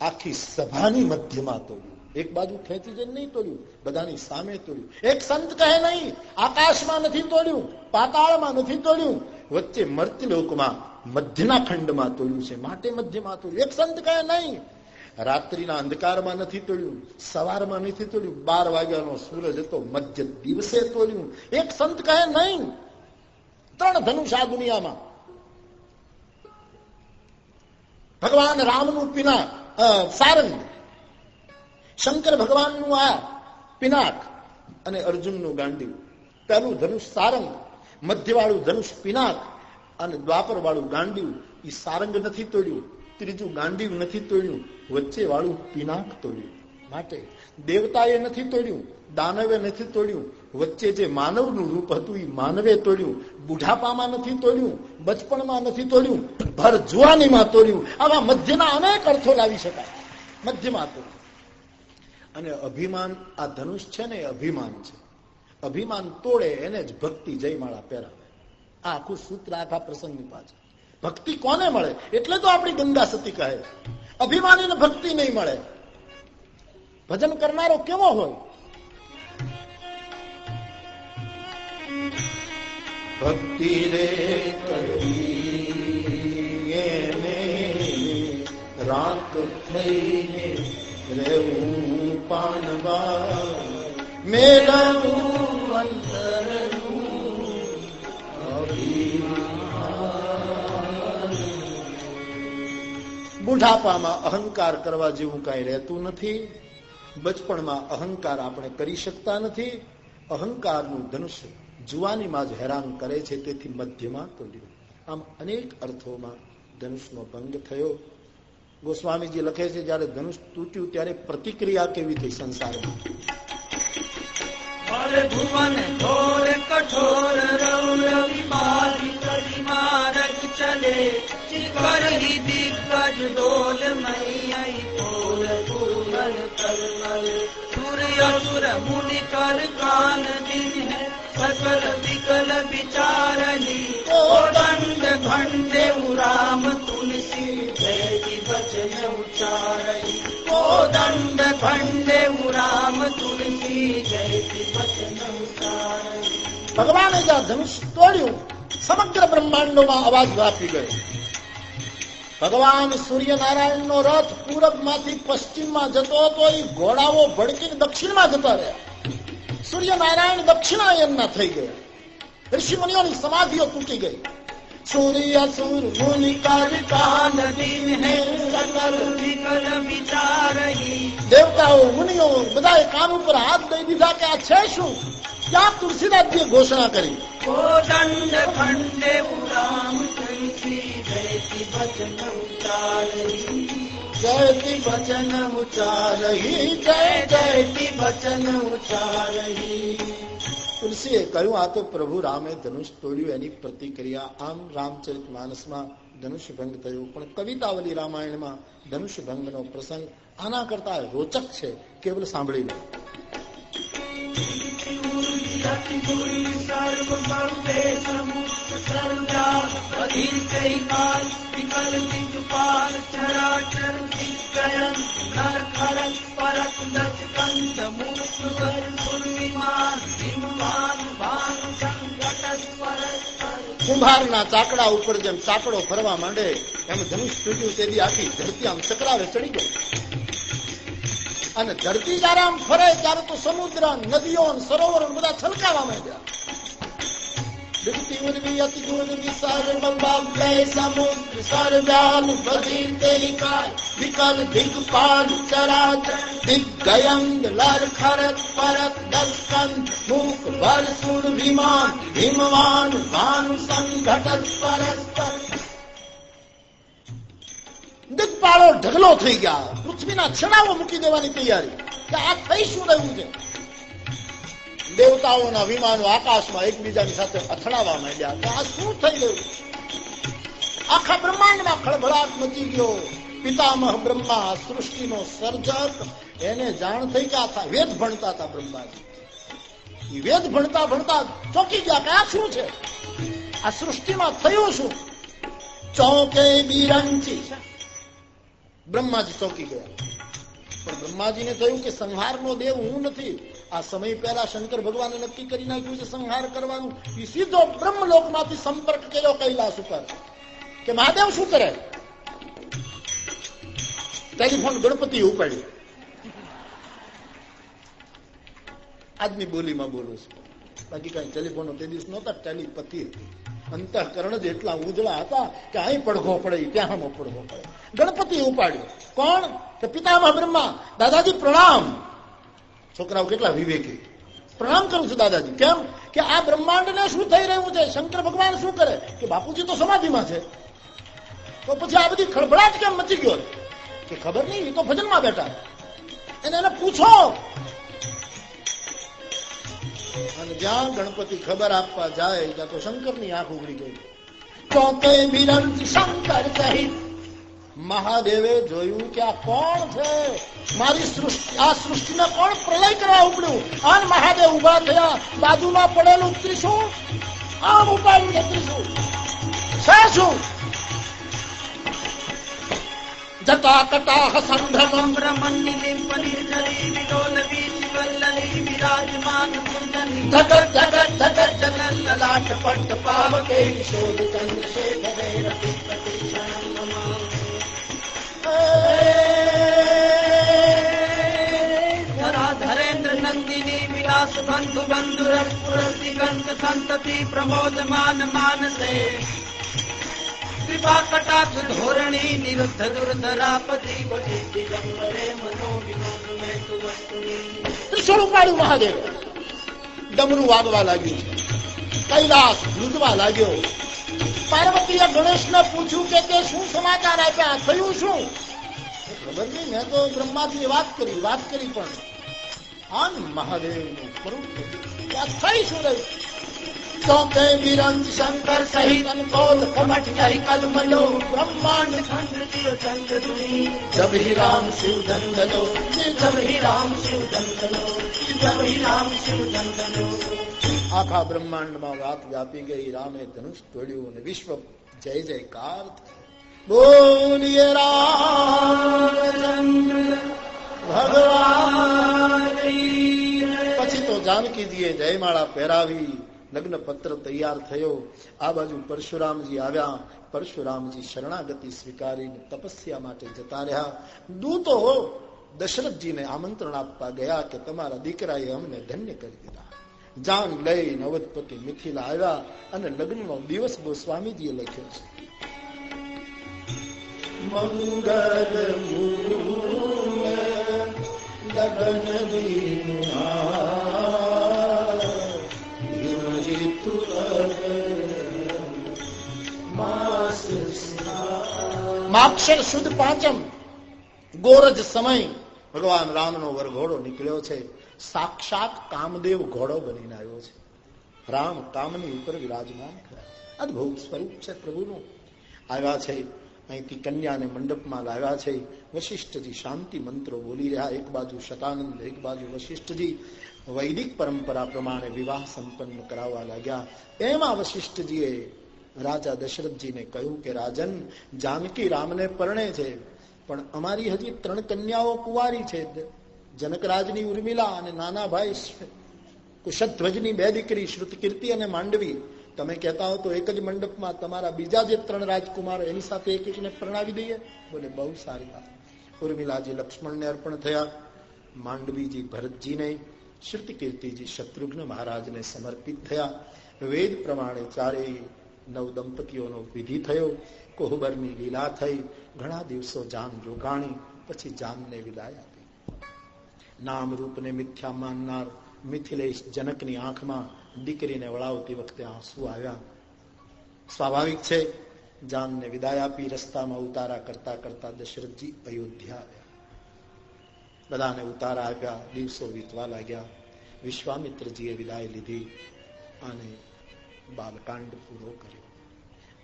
આખી સભાની મધ્યમાં તોડ્યું. એક બાજુ ખેંચી જઈને નહીં તોડ્યું, બધાની સામે તોડ્યું. એક સંત કહે નહીં, આકાશમાં નથી તોડ્યું, પાતાળમાં નથી તોડ્યું, વચ્ચે મર્ત્યલોકમાં મધ્યના ખંડમાં તોડ્યું છે, માટે મધ્યમાં તોડ્યું. એક સંત કહે નહીં રાત્રિના અંધકારમાં નથી તોડ્યું, સવારમાં નથી તોડ્યું, બાર વાગ્યાનો સૂરજ હતો મધ્ય દિવસે તોડ્યું. એક સંત કહે નહીં, ત્રણ ધનુષ આ દુનિયામાં. ભગવાન રામનું પિના સારંગ. શંકર ભગવાનનું આ પિનાક અને અર્જુનનું ગાંડી. પહેલું ધનુષ સારંગ, મધ્યવાળું ધનુષ પિનાક અને દ્વાપર વાળું ગાંડિયું એ સારંગ નથી તોડ્યું. ત્રીજું ગાંડિયું નથી તોડ્યું વચ્ચે વાળું પિનાક તોડ્યું. માટે દેવતાએ નથી તોડ્યું, દાનવે નથી તોડ્યું, વચ્ચે જે માનવનું રૂપ હતું એ માનવે તોડ્યું, બુઢાપામાં નથી તોડ્યું, બચપણમાં નથી તોડ્યું, ભર જુવાનીમાં તોડ્યું. આવા મધ્યના અનેક અર્થો લાવી શકાય. મધ્યમાં તોડ્યું. અને અભિમાન, આ ધનુષ છે ને અભિમાન છે. અભિમાન તોડે એને જ ભક્તિ જયમાળા પહેરાવે. આ આખું સૂત્ર આખા પ્રસંગની પાછળ. ભક્તિ કોને મળે? એટલે તો આપણી ગંગા સતી કહે. અભિમાનીને ભક્તિ નહીં મળે. ભજન કરનારો કેવો હોય? ભક્તિ રે રાત થઈને રહેવું પાનવા. મેળવું બુઢાપામાં અહંકાર કરવા જેવું કઈ રહેતું નથી. બચપણમાં અહંકાર આપણે કરી શકતા નથી. અહંકારનું ધનુષ્ય જુવાનીમાં જ હેરાન કરે છે, તેથી મધ્યમાં તોડ્યું આમ અનેક અર્થોમાં ધનુષનો ભંગ થયો. ગોસ્વામીજી લખે છે, જયારે ધનુષ તૂટ્યું ત્યારે પ્રતિક્રિયા કેવી થઈ સંસારમાં? કઠોર ચલે શિખર હિ દિગ્ગજ ડોલ મૈયા ફૂલ ફૂલ કરમલ સૂર્ય સુર મુનિ કર કાન દિન સકલ વિકલ વિચારની ઓ દંડ ભંડે રામ તુલસી જય વચન ઉચ્ચારઈ ઓ દંડ ભંડે રામ તુલસી જય વચન ઉચ્ચારઈ ભગવાને જ્યાં ધનુષ તોડ્યું. સમગ્ર બ્રહ્માંડોમાં અવાજ વ્યાપી ગયો. ભગવાન સૂર્યનારાયણ નો રથ પૂરબમાંથી પશ્ચિમમાં જતો હતો, એ ઘોડાઓ ભડકીને દક્ષિણમાં જતા રહ્યા. સૂર્યનારાયણ દક્ષિણાયનના થઈ ગયા. ઋષિ મુનિઓની સમાધિઓ તૂટી ગઈ. સૂર્ય વિકલ વિચારહી. દેવતાઓ, મુનિઓ બધાએ કામ ઉપર હાથ દઈ દીધા કે આ છે શું? જય જયતિ વચન ઉચ્ચારહી. તુલસીએ કહ્યું આ તો પ્રભુ રામે ધનુષ તોડ્યું એની પ્રતિક્રિયા આમ રામચરિત માનસમાં ધનુષ ભંગ થયું. પણ કવિતાવલી રામાયણમાં ધનુષ ભંગનો પ્રસંગ આના કરતા રોચક છે કેવલ સાંભળી લો કુંભારના ચાકડા ઉપર જેમ ચાકડો ફરવા માંડે, એમ ધનુષ તૂટ્યું આખી ધરતી આમ ચકરાવે ચડી ગઈ. અને ધરતી જયારે આમ ફરે ત્યારે તો સમુદ્ર, નદીઓ સરોવર બધા છલકાવા માંડ્યા. વિકલ દિગ્પાલ ચરાચર દિગ્ગયંગ લર પરત દસ્કંદ મુખ ભર સુર વિમાન, હિમવાન ભાનુ સંઘટત પરસ્પર. દિગ્પાળો ઢગલો થઈ ગયા. પૃથ્વીના છેડાઓ મૂકી દેવાની તૈયારી. કે આ થઈ શું રહ્યું છે? દેવતાઓના વિમાનો આકાશમાં એકબીજાની સાથે અથડાવા માંડ્યા. આ શું થઈ ગયું? આખા બ્રહ્માંડમાં ખળભળાટ મચી ગયો. પિતામહ બ્રહ્મા સૃષ્ટિનો સર્જક. એને જાણ થઈ ગયા હતા વેદ ભણતા હતા બ્રહ્માજી. વેદ ભણતા ભણતા ચોકી ગયા કે આ શું છે? આ સૃષ્ટિમાં થયું શું? ચોકે બિરંચી. બ્રહ્માજી ચોકી ગયા. પણ બ્રહ્માજીને થયું કે સંહારનો દેવ હું નથી. આ સમય પહેલા શંકર ભગવાને નક્કી કરી નાખ્યું છે સંહાર કરવાનું. એ સીધો બ્રહ્મલોકમાંથી સંપર્ક કર્યો કૈલાસ ઉપર. કે મહાદેવ શું કરે? ટેલિફોન ગણપતિ ઉપાડી આજની બોલીમાં બોલું છું. બાકી કઈ ટેલિફોનો તે દિવસ નહોતા ટેલિપથી હતી. અંતઃકરણ જેટલા ઉજળા હતા કે અહીં પડઘો પડે ત્યાં પડઘો પડે. ગણપતિ ઉપાડ્યો. કોણ? કે બ્રહ્મા. દાદાજી, પ્રણામ. છોકરાઓ કેટલા વિવેકી. પ્રણામ કરું છું દાદાજી. કેમ? કે આ બ્રહ્માંડ ને શું થઈ રહ્યું છે? શંકર ભગવાન શું કરે? કે બાપુજી તો સમાધિમાં છે. તો પછી આ બધી ખળભળાટ કેમ મચી ગયો? કે ખબર નહીં, એ તો ભજનમાં બેઠા. એને એને પૂછો. અને જ્યાં ગણપતિ ખબર આપવા જાય, ત્યાં તો શંકરની આંખ ઉગડી ગઈ. મહાદેવે જોયું કે આ કોણ છે? મારી સૃષ્ટિ, આ સૃષ્ટિને કોણ પ્રલય કરવા ઉપડ્યું અને મહાદેવ ઊભા થયા. બાજુમાં પડેલું ત્રિશુળ, આમ ઉપાડ્યું છે શું? જટા કટાહ સંભ્રમમ બ્રહ્મણ્ય પરિજરી વિલોલ નંદિની વિલાસ બંધુ બંધુ રસ પુરસ્તિ ગંધ સંતતિ પ્રમોદમાન માનસે કૃપા કટાક્ષ ધોરણી નિરુદ્ધ દુર્ધરાપતિ ઉપાડ્યું મહાદેવ. ડમરું વાગવા લાગ્યું. કૈલાસ લૂંટવા લાગ્યો. પાર્વતીએ ગણેશને પૂછ્યું કે તે શું સમાચાર આપ્યા? થયું શું? ખબર નહીં મેં તો બ્રહ્માજી વાત કરી વાત કરી પણ. આમ મહાદેવનું થઈ શું રહ્યું? ચોકે વિરંજ શંકર સહિત અનકોલ કમઠ જય કલમલો બ્રહ્માંડ ખંડ ચિર ચંદ્ર ધુની જબ રામ રામ હિ રામ શિવ દંડનો। આખા બ્રહ્માંડમાં વાત વ્યાપી ગઈ, રામે ધનુષ તોડ્યું અને વિશ્વ જય જયકાર બોલીએ રામચંદ્ર, ભગવાન પછી તો જાનકીજીએ જયમાળા પહેરાવી લગ્ન પત્ર તૈયાર થયો. આ બાજુ પરશુરામજી આવ્યા. પરશુરામજી શરણાગતિ સ્વીકારીને તપસ્યા માટે જતા રહ્યા. દૂતો દશરથજીને આમંત્રણ આપવા ગયા કે તમારા દીકરાએ અમને ધન્ય કરી દીધા. જાન લઈ નવદપતિ મિથિલા આવ્યા અને લગ્નનો દિવસ ગોસ્વામીજીએ લખ્યો છે. મંગલ માક્ષર શુદ્ધ પાંચમ. ગોરજ સમય. ભગવાન રામનો વરઘોડો નીકળ્યો છે. સાક્ષાત કામદેવ ઘોડો બનીને આવ્યો છે. રામ કામની ઉપર વિરાજમાન અદભુત સ્વરૂપ છે પ્રભુનું. આવ્યા છે. અહીંથી કન્યાને મંડપમાં લાવ્યા છે. વશિષ્ઠજી શાંતિ મંત્રો બોલી રહ્યા. એક બાજુ શતાનંદ, એક બાજુ વશિષ્ઠજી. વૈદિક પરંપરા પ્રમાણે વિવાહ સંપન્ન કરાવવા લાગ્યા. એમાં વશિષ્ઠજીએ રાજા દશરથજીને કહ્યું કે, રાજન, જાનકી રામને પરણે છે, પણ અમારી હજી ત્રણ કન્યાઓ કુંવારી છે. જનકરાજની ઉર્મિલા અને નાના ભાઈ કુશધ્વજની બે દીકરી શ્રુતકીર્તિ અને માંડવી. તમે કહેતા હો તો એક જ મંડપમાં તમારા બીજા જે ત્રણ રાજકુમારો એની સાથે એક એકને પ્રણાવી દઈએ. બોલે, બહુ સારી વાત. ઉર્મિલાજી લક્ષ્મણને અર્પણ થયા. માંડવીજી ભરતજીને, શ્રુતકીર્તિજી શત્રુઘ્ન મહારાજને સમર્પિત થયા. વેદ પ્રમાણે ચારેય નવ દંપતીઓનો વિધિ થયો કોહબરની લીલા થઈ ઘણા દિવસો જાન રોકાણી પછી જાનને વિદાય આપી નામ રૂપને મિથ્યા માનનાર મિથિલેશ જનકની આંખમાં દીકરીને વળાવતી વખતે આંસુ આવ્યા સ્વાભાવિક છે જાનને વિદાય આપી રસ્તામાં ઉતારા કરતા કરતા દશરથજી અયોધ્યા આવ્યા બધાને ઉતારા આપ્યા દિવસો વીતવા લાગ્યા વિશ્વામિત્રજીએ વિદાય લીધી, અને બાલકાંડ પૂરો કર્યો।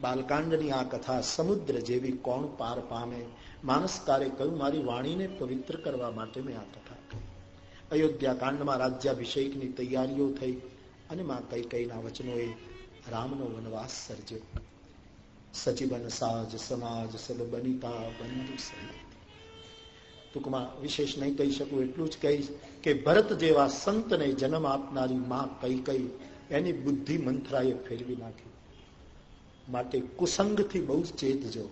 બાલકાંડની આ કથા સમુદ્ર જેવી કોણ પાર પામે માનસકારે કહ્યું, મારી વાણીને પવિત્ર કરવા માટે મેં આ કથા કહી. અયોધ્યા કાંડમાં રાજ્યાભિષેકની તૈયારીઓ થઈ અને માં કઈ કઈના વચનોએ રામનો વનવાસ સર્જ્યો. સજીવન સાજ, સમાજ, સદ બનિતા, બંધુ ટૂંકમાં વિશેષ નહીં કહી શકું, એટલું જ કહીશ કે ભરત જેવા સંતને જન્મ આપનારી માં કઈ કઈ એની બુદ્ધિ મંથરાએ ફેરવી નાખી. માટે કુસંગથી બહુ ચેતજો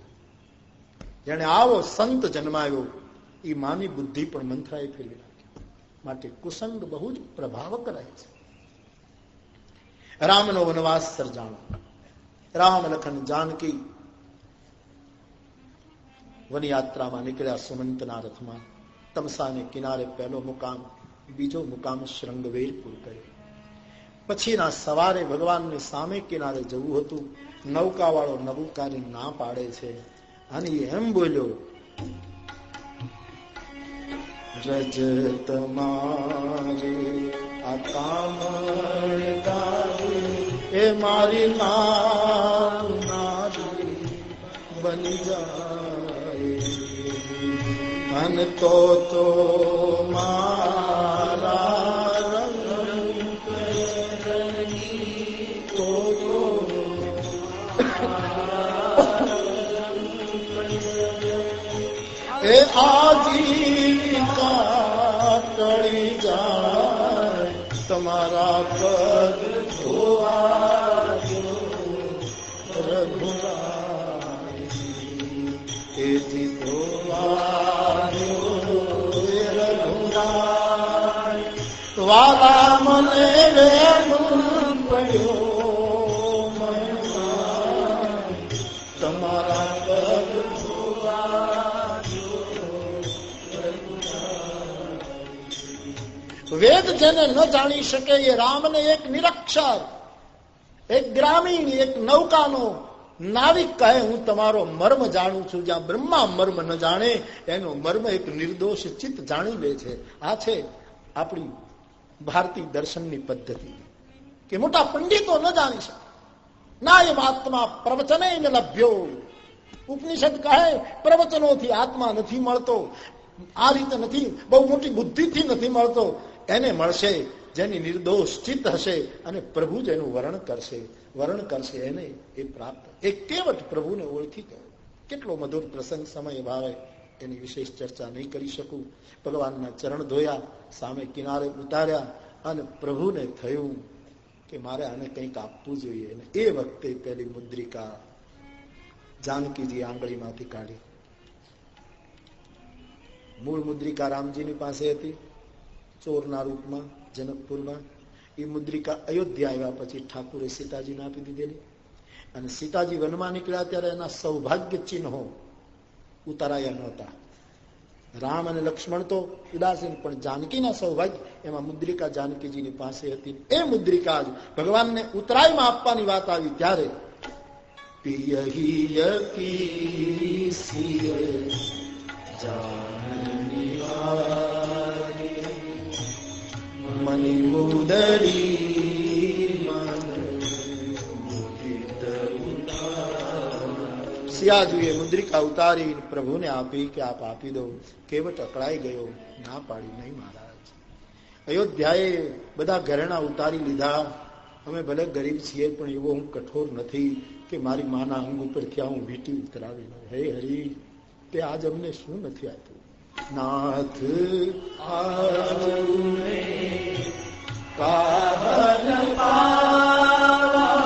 જેને આવો સંત જન્માયો, એ માની બુદ્ધિ પણ મંથરાએ ફેરવી નાખી માટે કુસંગ બહુ જ પ્રભાવક રહે છે. રામનો વનવાસ સર્જાણો રામ લખન જાનકી વનયાત્રામાં નીકળ્યા સુમંતના રથમાં. તમસાને કિનારે પહેલો મુકામ, બીજો મુકામ શ્રંગવેરપુર કર્યો. પછીના સવારે ભગવાનની સામે કિનારે જવું હતું. નૌકા વાળો નૌકાની ના પાડે છે. અને એમ બોલ્યો, રજ એ મારી નારી બની જાય. અને તો તો મારા આજીવિકા તળી જાય તમારા પદ વેદ જેને ન જાણી શકે એ રામને એક નિરક્ષર, એક ગ્રામીણ, એક નૌકાનો નાવિક કહે, હું તમારો મર્મ જાણું છું. જ્યાં બ્રહ્મા મર્મ ન જાણે, એનો મર્મ એક નિર્દોષ ચિત્ત જાણી લે છે. આ છે આપણી ભારતીય દર્શનની પદ્ધતિ. કે મોટા પંડિતો ન જાણી શકે. ના, એમ આત્મા પ્રવચને લભ્યો. ઉપનિષદ કહે, પ્રવચનોથી આત્મા નથી મળતો. આ રીતે નથી, બહુ મોટી બુદ્ધિથી નથી મળતો. એને મળશે, જેની નિર્દોષ ચિત્ત હશે અને પ્રભુ જેનું વર્ણ કરશે. વર્ણ કરશે એને એ પ્રાપ્ત. એ કેવટ પ્રભુને ઓળખી ગયો કેટલો મધુર પ્રસંગ સમય ભાવે એની વિશેષ ચર્ચા નહીં કરી શકું. ભગવાનના ચરણ ધોયા, સામે કિનારે ઉતાર્યા અને પ્રભુને થયું કે મારે આને કંઈક આપવું જોઈએ. અને એ વખતે પેલી મુદ્રિકા જાનકીજી આંગળીમાંથી કાઢી. મૂળ મુદ્રિકા રામજીની પાસે હતી. ચોરના રૂપમાં, જનકપુરમાં, એ મુદ્રિકા અયોધ્યા આવ્યા પછી ઠાકુરે સીતાજીને આપી દીધેલી. અને સીતાજી વનમાં નીકળ્યા ત્યારે એના સૌભાગ્ય ચિહ્નો ઉતારાયા નહોતા રામ અને લક્ષ્મણ તો ઉદાસીન, પણ જાનકીના સૌભાગ્ય, એમાં મુદ્રિકા જાનકીજીની પાસે હતી. એ મુદ્રિકા જ ભગવાનને ઉતરાયમાં આપવાની વાત આવી ત્યારે પિયહી મની મુદરી સિયાજુએ મુદ્રિકા ઉતારી પ્રભુને આપી કે આપ આપી દો કેવટ અકળાઈ ગયો ના પાડી નહીં મહારાજ અયોધ્યાએ બધા ઘરેણા ઉતારી લીધા અમે ભલે ગરીબ છીએ પણ એવો હું કઠોર નથી કે મારી માના અંગ ઉપર ત્યાં હું વીટી ઉતરાવી લઉં હે હરી તે આજ અમને શું નથી આપ્યું નાથ આરુને પાવન દુઃખ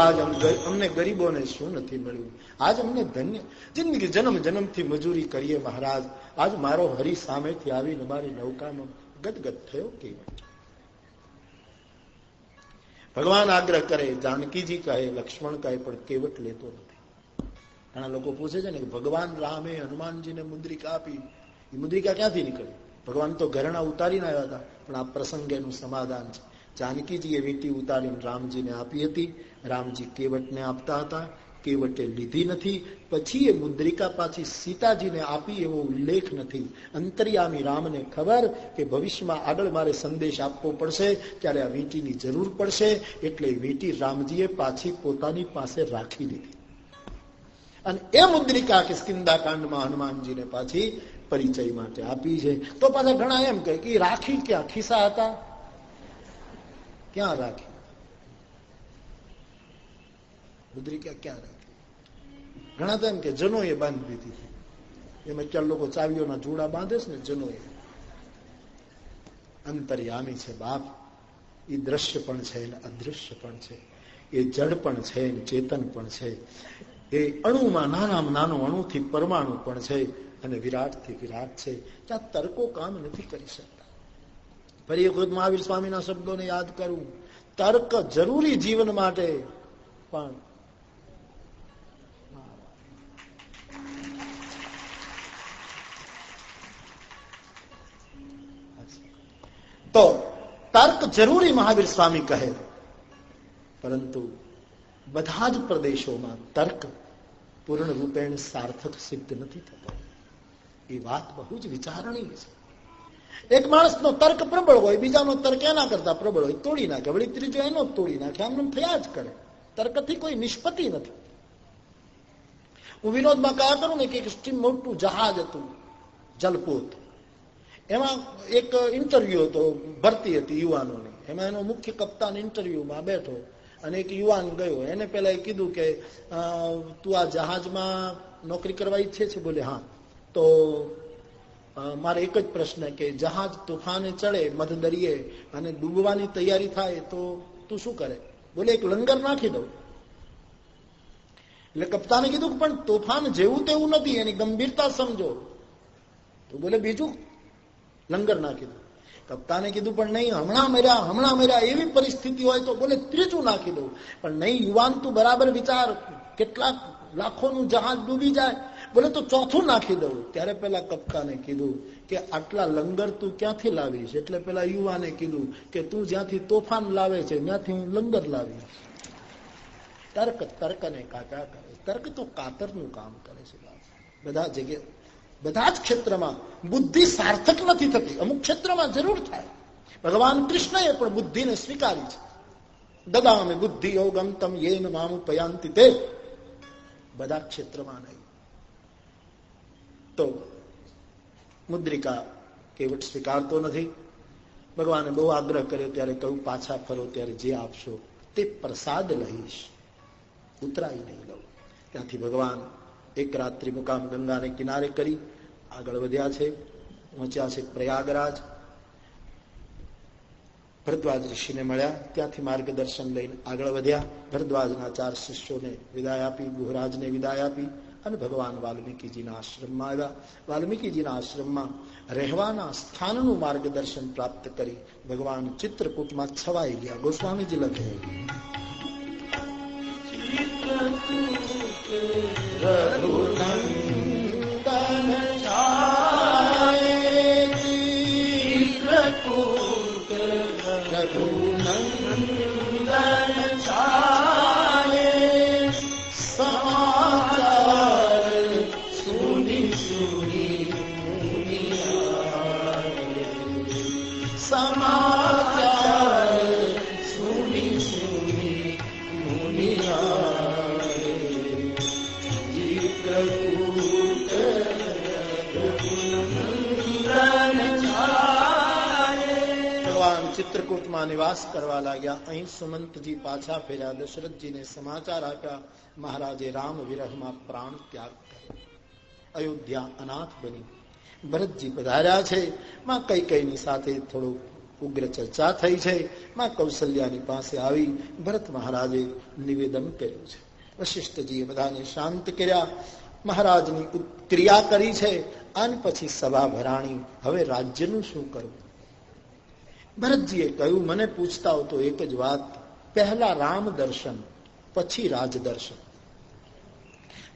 આજ અમને ગરીબોને શું નથી મળ્યું? આજ અમને ધન્ય. જિંદગી જન્મ જન્મથી મજૂરી કરીએ મહારાજ. આજ મારો હરી સામેથી આવીને મારી નૌકામાં ગદગદ થયો કે ભગવાન આગ્રહ કરે, જાનકીજી કહે, લક્ષ્મણ કહે, પણ કેવટ લેતો નથી. ઘણા લોકો પૂછે છે ને કે ભગવાન રામે હનુમાનજીને મુદ્રિકા આપી. એ મુદ્રિકા ક્યાંથી નીકળી? ભગવાન તો ઘરેણા ઉતારીને આવ્યા હતા, પણ આ પ્રસંગેનું સમાધાન છે. જાનકીજીએ વીંટી ઉતારીને રામજીને આપી હતી. રામજી કેવટને આપતા હતા, કેવટે લીધી નથી. પછી એ મુદ્રિકા પાછી સીતાજીને આપી એવો ઉલ્લેખ નથી. અંતરિયામી રામને ખબર કે ભવિષ્યમાં આગળ મારે સંદેશ આપવો પડશે, ત્યારે આ વીંટીની જરૂર પડશે, એટલે વીંટી રામજીએ પાછી પોતાની પાસે રાખી દીધી. અને એ મુદ્રિકા કે કાંડમાં હનુમાનજીને પાછી પરિચય માટે આપી છે. તો પાછા ઘણા એમ કહે કે રાખી ક્યાં? ખિસ્સા હતા? ક્યાં રાખી? મુદ્રિકા ક્યાં રાખી? ઘણા તો એમ કે જનો એ બાંધી દીધી એમાં ક્યાં લોકો ચાવીઓના જોડા બાંધે છે ને જનો એ અંતર્યામી છે બાપ. એ દ્રશ્ય પણ છે ને અદૃશ્ય પણ છે. એ જડ પણ છે ને ચેતન પણ છે. એ અણુમાં નાનામાં નાનો અણુથી પરમાણુ પણ છે અને વિરાટથી વિરાટ છે. ત્યાં તર્કો કામ નથી કરી શકતા. ફરી એક મહાવીર સ્વામીના શબ્દોને યાદ કરવું તર્ક જરૂરી જીવન માટે પણ તો તર્ક જરૂરી મહાવીર સ્વામી કહે, પરંતુ બધા જ પ્રદેશોમાં તર્ક પૂર્ણ રૂપેણ સાર્થક સિદ્ધ નથી થતો. એ વાત બહુ જ વિચારણીય છે. એક માણસનો તર્ક પ્રબળ હોય, બીજાનો તર્ક એના કરતા પ્રબળ હોય, તોડી નાખે. વળી ત્રીજો એનો તોડી નાખે આમ થયા જ કરે. તર્કથી કોઈ નિષ્પત્તિ નથી. હું વિનોદમાં કહ્યા કરું ને કે એક મોટું જહાજ હતું, જલપોત. એમાં એક ઇન્ટરવ્યુ હતો, ભરતી હતી યુવાનોની. એમાં એનો મુખ્ય કપ્તાન ઇન્ટરવ્યુમાં બેઠો અને એક યુવાન ગયો. એને પેલા કીધું કે તું આ જહાજમાં નોકરી કરવા ઈચ્છે છે? બોલે, હા. તો મારે એક જ પ્રશ્ન કે, જહાજ તોફાને ચડે મધદરિયે અને ડૂબવાની તૈયારી થાય તો તું શું કરે? બોલે, એક લંગર નાખી દઉં. એટલે કપ્તાને કીધું પણ તોફાન જેવું તેવું નથી, એની ગંભીરતા સમજો. તો બોલે, બીજું લંગર નાખી દઉં કપ્તાને કીધું, પણ નહીં, હમણાં મર્યા હમણાં મર્યા, એવી પરિસ્થિતિ હોય તો બોલે ત્રીજું નાખી દઉં. પણ નહીં, યુવાન, તું બરાબર વિચાર, કેટલાક લાખોનું જહાજ ડૂબી જાય. બોલે, તો ચોથું નાખી દઉં. ત્યારે પેલા કપ્તાને કીધું કે, આટલા લંગર તું ક્યાંથી લાવીશ? એટલે પેલા યુવાને કીધું કે, તું જ્યાંથી તોફાન લાવે છે, ત્યાંથી હું લંગર લાવીશ. તર્ક, તર્કને કાકા કરે. તર્ક તો કાતરનું કામ કરે છે બધા જગ્યાએ બધા જ ક્ષેત્રમાં બુદ્ધિ સાર્થક નથી થતી. અમુક ક્ષેત્રમાં જરૂર થાય. ભગવાન કૃષ્ણએ પણ બુદ્ધિને સ્વીકારી છે. દદામે બુદ્ધિ યોગમ તમ યેન મામ પયાંતિ તે. બધા ક્ષેત્રમાં નહીં. તો મુદ્રિકા કેવટ સ્વીકારતો નથી. ભગવાને બહુ આગ્રહ કર્યો, ત્યારે કહ્યું, પાછા ફરો, ત્યારે જે આપશો તે પ્રસાદ લઈશ. ઉતરાઈ નહીં લઉં. ત્યાંથી ભગવાન એક રાત્રિ મુકામ ગંગાને કિનારે કરી આગળ વધ્યા છે, પહોંચ્યા છે પ્રયાગરાજ. ભરદ્વાજ ઋષિને મળ્યા, ત્યાંથી માર્ગદર્શન લઈને આગળ વધ્યા. ભરદ્વાજના ચાર શિષ્યોને વિદાય આપી, ગુહરાજને વિદાય આપી અને ભગવાન વાલ્મીકીજીના આશ્રમમાં આવ્યા. વાલ્મીકીજીના આશ્રમમાં રહેવાના સ્થાનનું માર્ગદર્શન પ્રાપ્ત કરી ભગવાન ચિત્રકૂટમાં છવાઈ ગયા. ગોસ્વામીજી લખે. રઘુનંદન ચિત્રકૂટમાં નિવાસ કરવા લાગ્યા. અહીં સુમંતજી પાછા ફેર્યા. દશરથજીને સમાચાર આપ્યા, મહારાજે રામ વિરહમાં પ્રાણ ત્યાગ અયોધ્યા અનાથ બની. ભરતજી પધાર્યા છે. માં કઈ કઈની સાથે થોડું ઉગ્ર ચર્ચા થઈ છે. માં કૌશલ્યાની પાસે આવી ભરત મહારાજે નિવેદન કર્યું છે. વશિષ્ઠજીએ બધાને શાંત કર્યા. મહારાજની ક્રિયા કરી છે. અને પછી સભા ભરાણી. હવે રાજ્યનું શું કરવું? ભરતજીએ કહ્યું, મને પૂછતા હો તો એક જ વાત. પહેલા રામ દર્શન, પછી રાજ દર્શન.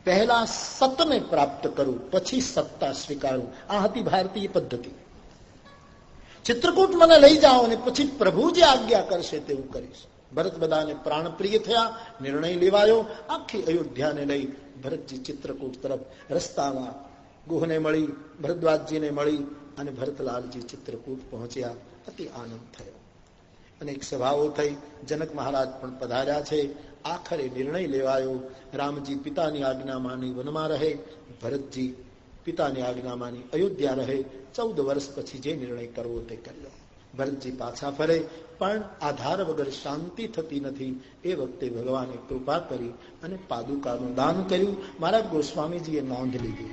પહેલા સતને પ્રાપ્ત કરું, પછી સત્તા સ્વીકારું. આ હતી ભારતીય પદ્ધતિ. ચિત્રકૂટ મને લઈ જાઓ અને પછી પ્રભુ જે આજ્ઞા કરશે તેવું કરીશ. ભરત બધાને પ્રાણપ્રિય થયા, નિર્ણય લેવાયો. આખી અયોધ્યાને લઈ ભરતજી ચિત્રકૂટ તરફ રસ્તામાં ગુહને મળી, ભરદ્વાજજીને મળી અને ભરતલાલજી ચિત્રકૂટ પહોંચ્યા. અતિ આનંદ થયો. અનેક સભાઓ થઈ, જનક મહારાજ પણ પધાર્યા છે. આખરે નિર્ણય લેવાયો. રામજી પિતાની આજ્ઞા માની વનમાં રહે. ભરતજી પિતાની આજ્ઞા માની અયોધ્યા રહે. ચૌદ વર્ષ પછી જે નિર્ણય કરવો તે કર્યો. ભરતજી પાછા ફરે, પણ આધાર વગર શાંતિ થતી નથી. એ વખતે ભગવાને કૃપા કરી અને પાદુકાનું દાન કર્યું. મારા ગોસ્વામીજીએ નોંધ લીધી.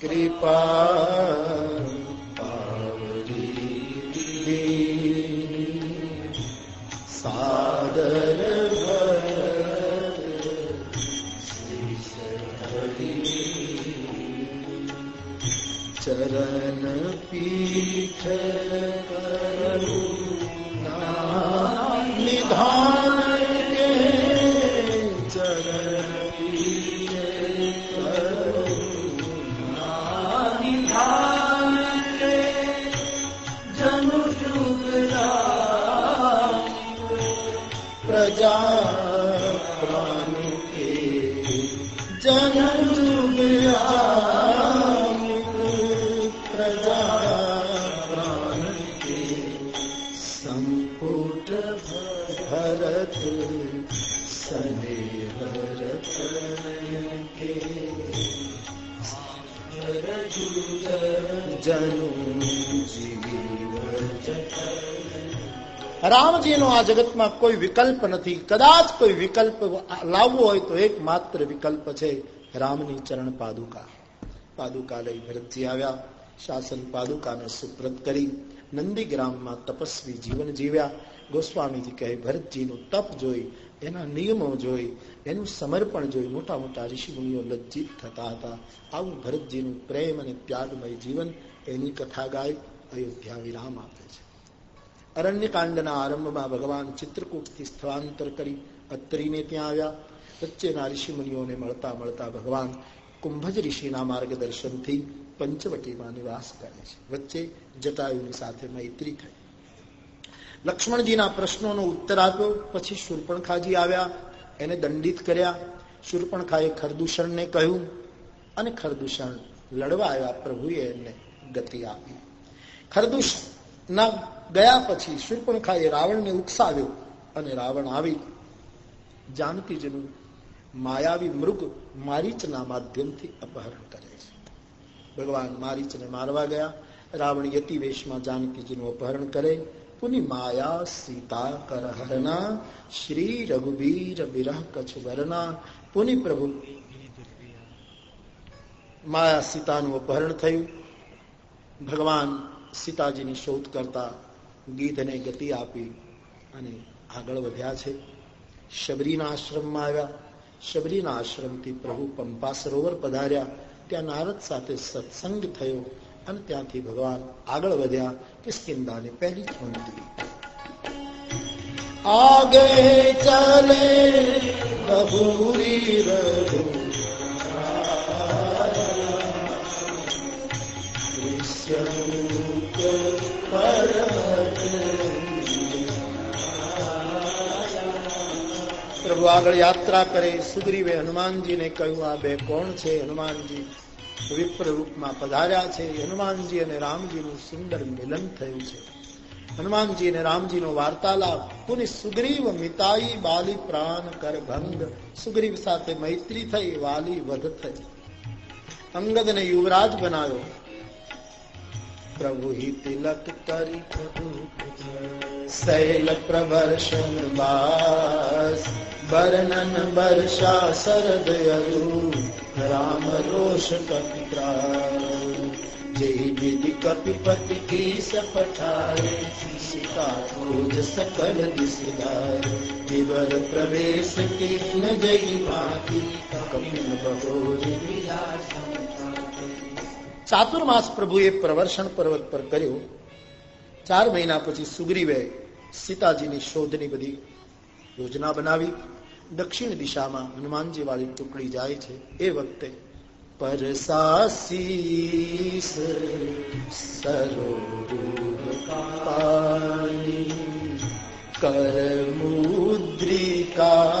કૃપા સાદર ચરણ પીઠ નિધાન રામજીનો આ જગતમાં કોઈ વિકલ્પ નથી. કદાચ કોઈ વિકલ્પ લાવવો હોય તો એક માત્ર વિકલ્પ છે રામની ચરણ પાદુકા. પાદુકા લઈ ભરતજી આવ્યા, શાસન પાદુકાને સુપ્રત કરી, નંદીગ્રામમાં તપસ્વી જીવન જીવ્યા. ગોસ્વામીજી કહે, ભરતજીનું તપ જોઈ, એના નિયમો જોઈ, એનું સમર્પણ જોઈ મોટા મોટા ઋષિમુનિઓ લજ્જિત થતા હતા. આવું ભરતજીનું પ્રેમ અને ત્યાગમય જીવન એની કથા ગાય અયોધ્યા વિરામ આપે છે. અરણ્યકાંડના આરંભમાં ભગવાન ચિત્રકૂટથી સ્થળાંતર કરી અત્રીને ત્યાં આવ્યા. વચ્ચેના ઋષિમુનિઓને મળતા મળતા ભગવાન કુંભજ ઋષિના માર્ગદર્શનથી પંચવટીમાં નિવાસ કરે છે. વચ્ચે જટાયુની સાથે મૈત્રી થઈ. લક્ષ્મણજીના પ્રશ્નોનો ઉત્તર આપ્યો. પછી શૂર્પણખાજી આવ્યા. એને દંડિત કર્યા. શૂર્પણખાએ ખરદૂષણને કહ્યું અને ખરદૂષણ લડવા આવ્યા પ્રભુએ એમને ગતિ આપી. ખરદૂષણ ના ગયા પછી શૂર્પણખાએ રાવણને ઉકસાવ્યો અને રાવણ આવી જાનકીજીનું માયાવી મૃગ મારીચના માધ્યમથી અપહરણ કરે છે. ભગવાન મારીચને મારવા ગયા. રાવણ યતિવેશમાં જાનકીજીનું અપહરણ કરે. પુની માયા સીતા કરહરના, શ્રી રઘુવીર વિરહ કચ્છ વરના. પુની પ્રભુ માયા સીતાનું અપહરણ થયું. ભગવાન સીતાજીની શોધ કરતા ગીધને ગતિ આપી અને આગળ વધ્યા છે. શબરીના આશ્રમમાં આવ્યા. શબરીના આશ્રમથી પ્રભુ પંપા સરોવર પધાર્યા. ત્યાં નારદ સાથે સત્સંગ થયો અને ત્યાંથી ભગવાન આગળ વધ્યા કે સ્કિંદાને પહેલી છોંદી આગે ચાલે બબુરી રઘુ પ્રભુ આગળ યાત્રા કરે, સુગ્રીવે હનુમાનજીને કહ્યું, આ બે કોણ છે? હનુમાનજી વિપ્ર રૂપમાં પધાર્યા છે. હનુમાનજી અને રામજીનું સુંદર મિલન થયું છે. હનુમાનજી અને રામજીનો વાર્તાલાપ, પુનિ સુગ્રીવ મિતાઈ બાલી પ્રાણ કર ભંગ. સુગ્રીવ સાથે મૈત્રી થઈ, વાલી વધ થઈ. અંગદને યુવરાજ બનાવ્યો. પ્રભુ હિ તિલક કરી શૈલ પ્રવર્ષણ બાસ વર્ણન વર્ષા શરદ અરુ રામ રોષ જય વિધિ કપિપતિ કી સપઠારે સીતા ભોજ સકલ દિશદાર વિવર પ્રવેશ કે ન જઈ ભાતી કપિલ બહોજ ચાતુર્માસ પ્રભુએ પ્રવર્ષણ પર્વત પર કર્યો. ચાર મહિના પછી સુગ્રીવે સીતાજીની શોધની બધી યોજના બનાવી. દક્ષિણ દિશામાં હનુમાનજી વાળી ટુકડી જાય છે. એ વખતે પરસાસી કર મુદ્રિકા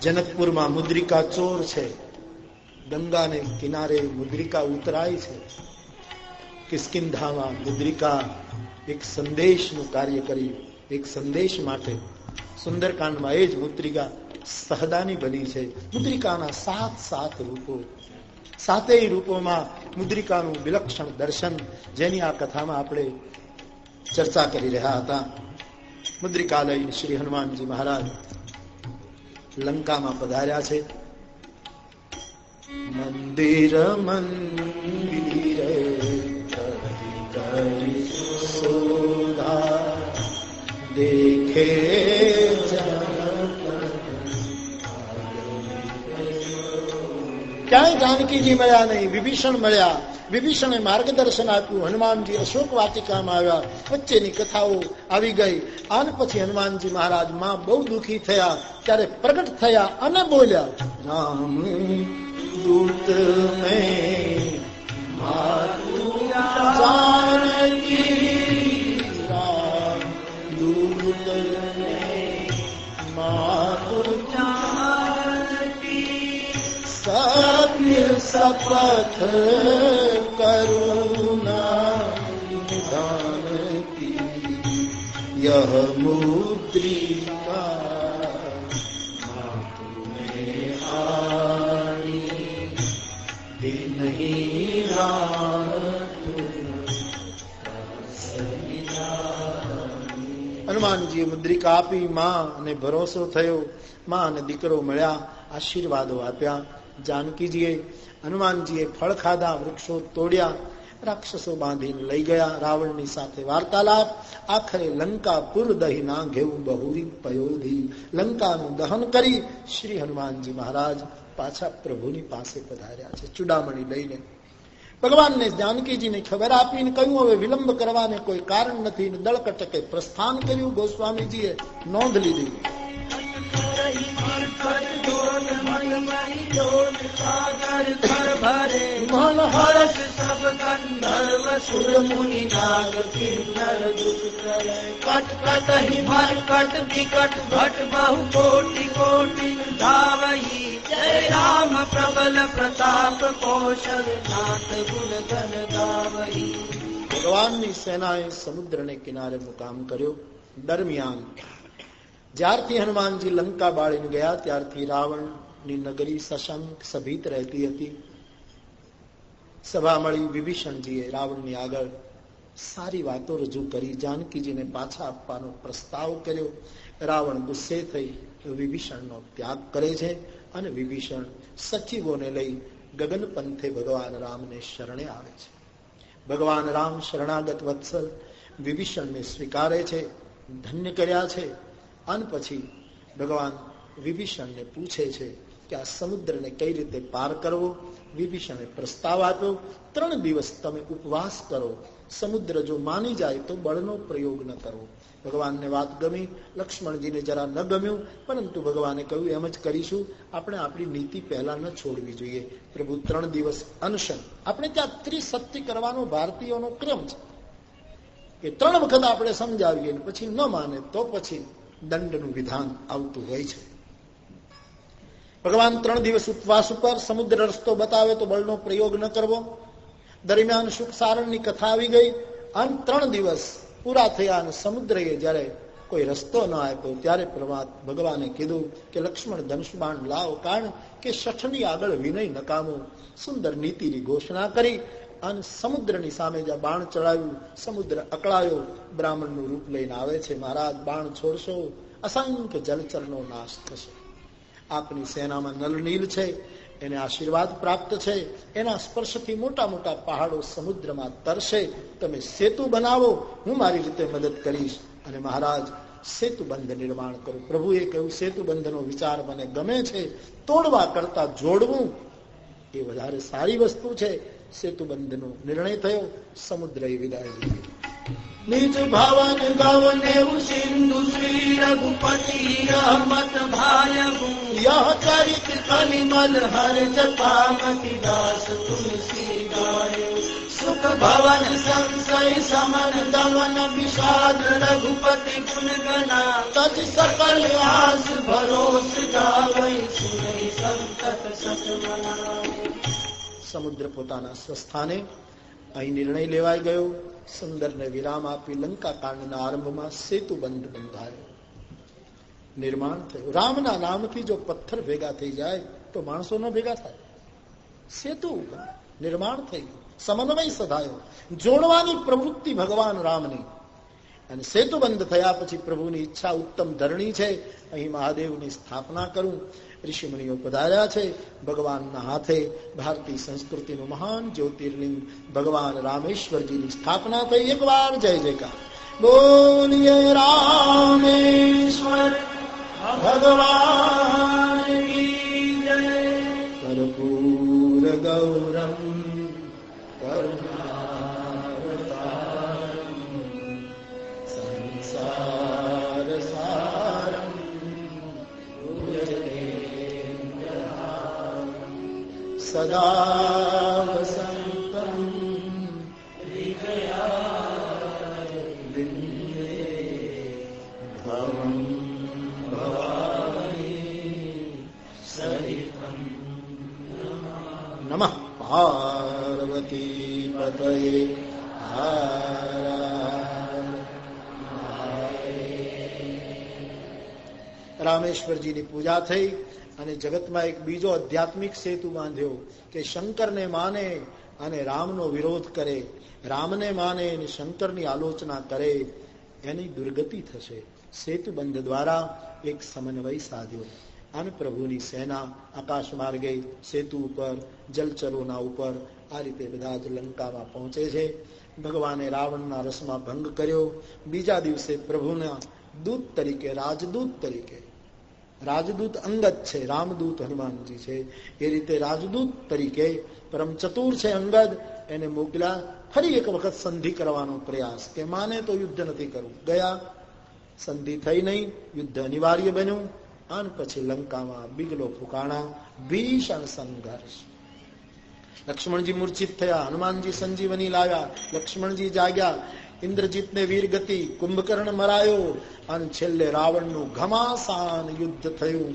જનકપુરમાં મુદ્રિકા ચોર છે ગંગાને કિનારે મુદ્રિકા ઉતરાય છે કિસ્કિંધામાં મુદ્રિકા એક સંદેશનું કાર્ય કર્યું એક સંદેશ માટે સુંદરકાંડમાં એ જ મુદ્રિકા સહદાની બની છે મુદ્રિકાના સાત સાત રૂપો સાતેય રૂપોમાં મુદ્રિકાનું વિલક્ષણ દર્શન જેની આ કથામાં આપણે ચર્ચા કરી રહ્યા હતા મુદ્રિકા લઈને શ્રી હનુમાનજી મહારાજ લંકામાં પધાર્યા છે. મંદિર મંદિર દેખે ક્યાંય જાનકીજી મળ્યા નહીં વિભીષણ મળ્યા. વિભીષણે માર્ગદર્શન આપ્યું. હનુમાનજી અશોક વાટિકામાં આવ્યા. વચ્ચેની કથાઓ આવી ગઈ. આન પછી હનુમાનજી મહારાજમાં બહુ દુઃખી થયા. ત્યારે પ્રગટ થયા અને બોલ્યા, રામ શપથ કરુણા નિધાનતી યહ મુદ્રિકા नहीं હનુમાનજી મુદ્રિકા આપી, માં અને ભરોસો થયો. માં અને દીકરો મળ્યા, આશીર્વાદો આપ્યા. જાનકીજીએ, હનુમાનજીએ ફળ ખાધા, વૃક્ષો તોડ્યા, રાક્ષસો બાંધીને લઈ ગયા, રાવણની સાથે વાર્તાલાપ. આખરે લંકાપુર દહીના ઘેવું બહુરી પયોધી. લંકાનું દહન કરી શ્રી હનુમાનજી મહારાજ પાછા પ્રભુની પાસે પધાર્યા છે, ચુડામણી લઈને. ભગવાનને જાનકીજીને ખબર આપીને કહ્યું, હવે વિલંબ કરવાને કોઈ કારણ નથી. દળકટકે પ્રસ્થાન કર્યું ગોસ્વામીજીએ, નોંધ લીધી. મન હર્ષ સબ ગંધર્વ સુર મુનિ નાગ કિન્નર કટ કટ હિમર કટ વિકટ ભટ બહુ કોટિ કોટિ ધાવહી જય રામ પ્રબલ પ્રતાપ કૌશલ નાથ ગુણ ધન ગાવહી ભગવાનની સેનાએ સમુદ્રને કિનારે મુકામ કર્યો દરમિયાન જ્યારથી હનુમાનજી લંકા બાળીને ગયા ત્યારથી રાવણની નગરી સશંક સભીત રહેતી હતી. સભા મળી વિભીષણજીએ રાવણની આગળ સારી વાતો રજૂ કરી, જાનકીજીને પાછા આપવાનો પ્રસ્તાવ કર્યો. રાવણ ગુસ્સે થઈ વિભીષણનો ત્યાગ કરે છે અને વિભીષણ સચિવોને લઈ ગગન પંથે ભગવાન રામને શરણે આવે છે. ભગવાન રામ શરણાગત વત્સલ વિભીષણને સ્વીકારે છે, ધન્ય કર્યા છે. અને પછી ભગવાન વિભીષણને પૂછે છે કે આ સમુદ્રને કઈ રીતે પાર કરવો? વિભીષણે પ્રસ્તાવ આપ્યો, ત્રણ દિવસ તમે ઉપવાસ કરો. સમુદ્ર જો માની જાય તો બળનો પ્રયોગ ન કરવો ભગવાનને વાત ગમી, લક્ષ્મણજીને જરા ન ગમ્યું, પરંતુ ભગવાને કહ્યું, એમ જ કરીશું. આપણે આપણી નીતિ પહેલા ન છોડવી જોઈએ. પ્રભુ, ત્રણ દિવસ અનશન. આપણે ત્યાં ત્રિસત્ય કરવાનો ભારતીયોનો ક્રમ છે. કે ત્રણ વખત આપણે સમજાવીએ પછી ન માને તો પછી દંડનું વિધાન આવતું હોય છે. ભગવાન ત્રણ દિવસ ઉપવાસ ઉપર સમુદ્ર રસ્તો બતાવે તો બળનો પ્રયોગ ન કરવો. દરમિયાન સુખ સારણની કથા આવી ગઈ. અને ત્રણ દિવસ પૂરા થયા અને સમુદ્રએ જ્યારે કોઈ રસ્તો ન આપ્યો, ત્યારે પ્રભાત ભગવાને કીધું કે લક્ષ્મણ ધનુષબાણ લાવ કારણ કે શઠની આગળ વિનય નકામો. સુંદર નીતિની ઘોષણા કરી અને સમુદ્રની સામે જ્યાં બાણ ચડાવ્યું. સમુદ્ર અકળાયો. બ્રાહ્મણનું રૂપ લઈને આવે છે, મહારાજ, બાણ છોડશો. અસંખ્ય જલચરનો નાશ થશે. આપની સેનામાં નલનીલ છે, એને આશીર્વાદ પ્રાપ્ત છે, એના સ્પર્શથી મોટા મોટા પહાડો સમુદ્રમાં તરશે. તમે સેતુ બનાવો, હું મારી રીતે મદદ કરીશ. અને મહારાજ, સેતુ બંધ નિર્માણ કરો. પ્રભુએ કહ્યું, સેતુ બંધનો વિચાર મને ગમે છે. તોડવા કરતા જોડવું એ વધારે સારી વસ્તુ છે. સેતુ બંધનો નિર્ણય થયો સમુદ્ર વિદાય નિજ ભવન ગવને સિંધુ શ્રી રઘુપતિ રહમત ભાય યહ ચરિત કલિમલ હર જતામતિ દાસ તુલસી ગાય. સુખ ભવન સંશય સમન દમન વિષાદ રઘુપતિ ગુણ ગના તજ સકલ આસ ભરોસ ગાવઈ સુનઈ સંતત સચમના સમુદ્ર પોતાના સ્વસ્થાને અહીં નિર્ણય લેવાઈ ગયો. સુંદરને વિરામ આપી લંકા કાંડના આરંભમાં સેતુ બંધ બંધાયો. નિર્માણ થયું. રામના નામથી જો પથ્થર ભેગા થઈ જાય તો માણસો ન ભેગા થાય. સેતુ નિર્માણ થઈ સમન્વય સધાયો. જોડવાની પ્રવૃત્તિ ભગવાન રામની. અને સેતુ બંધ થયા પછી પ્રભુની ઈચ્છા ઉત્તમ ધરણી છે. અહીં મહાદેવની સ્થાપના કરું. ઋષિમુનિઓ પધાર્યા છે, ભગવાનના હાથે ભારતીય સંસ્કૃતિનું મહાન જ્યોતિર્લિંગ ભગવાન રામેશ્વરજીની સ્થાપના થઈ. એકવાર જય જયકાર. બોલીએ રામેશ્વર, ભગવાન કર્પૂર ગૌરમ સદા વસંતમ નમઃ પાર્વતી પતયે રામેશ્વરજીની પૂજા થઈ અને જગતમાં એક બીજો આધ્યાત્મિક સેતુ બાંધ્યો કે શંકરને માને અને રામનો વિરોધ કરે. રામને માને અને શંકરની આલોચના કરે. એની દુર્ગતિ થશે. સેતુબંધ દ્વારા એક સમન્વય સાધ્યો. અને પ્રભુની સેના આકાશ માર્ગે સેતુ ઉપર, જલચરોના ઉપર આ રીતે બધા જ લંકામાં પહોંચે છે. ભગવાને રાવણના રસમાં ભંગ કર્યો. બીજા દિવસે પ્રભુના દૂત તરીકે, રાજદૂત તરીકે રાજદૂત અંગત છે, રામદૂત હનુમાનજી છે. એ રીતે રાજદૂત તરીકે પરમ ચતુર છે અંગદ, એને મોકલ્યા. ફરી એક વખત સંધિ કરવાનો પ્રયાસ. કે માને તો યુદ્ધ નથી કરવું ગયા. સંધિ થઈ નહીં. યુદ્ધ અનિવાર્ય બન્યું. અને પછી લંકામાં બિગલો ફૂકાણા. ભીષણ સંઘર્ષ. લક્ષ્મણજી મૂર્છિત થયા. હનુમાનજી સંજીવની લાવ્યા. લક્ષ્મણજી જાગ્યા. ઇન્દ્રજીતને વીર ગતિ, કુંભકર્ણ મરાયો અને છેલ્લે રાવણનું ઘમાસાન યુદ્ધ થયું.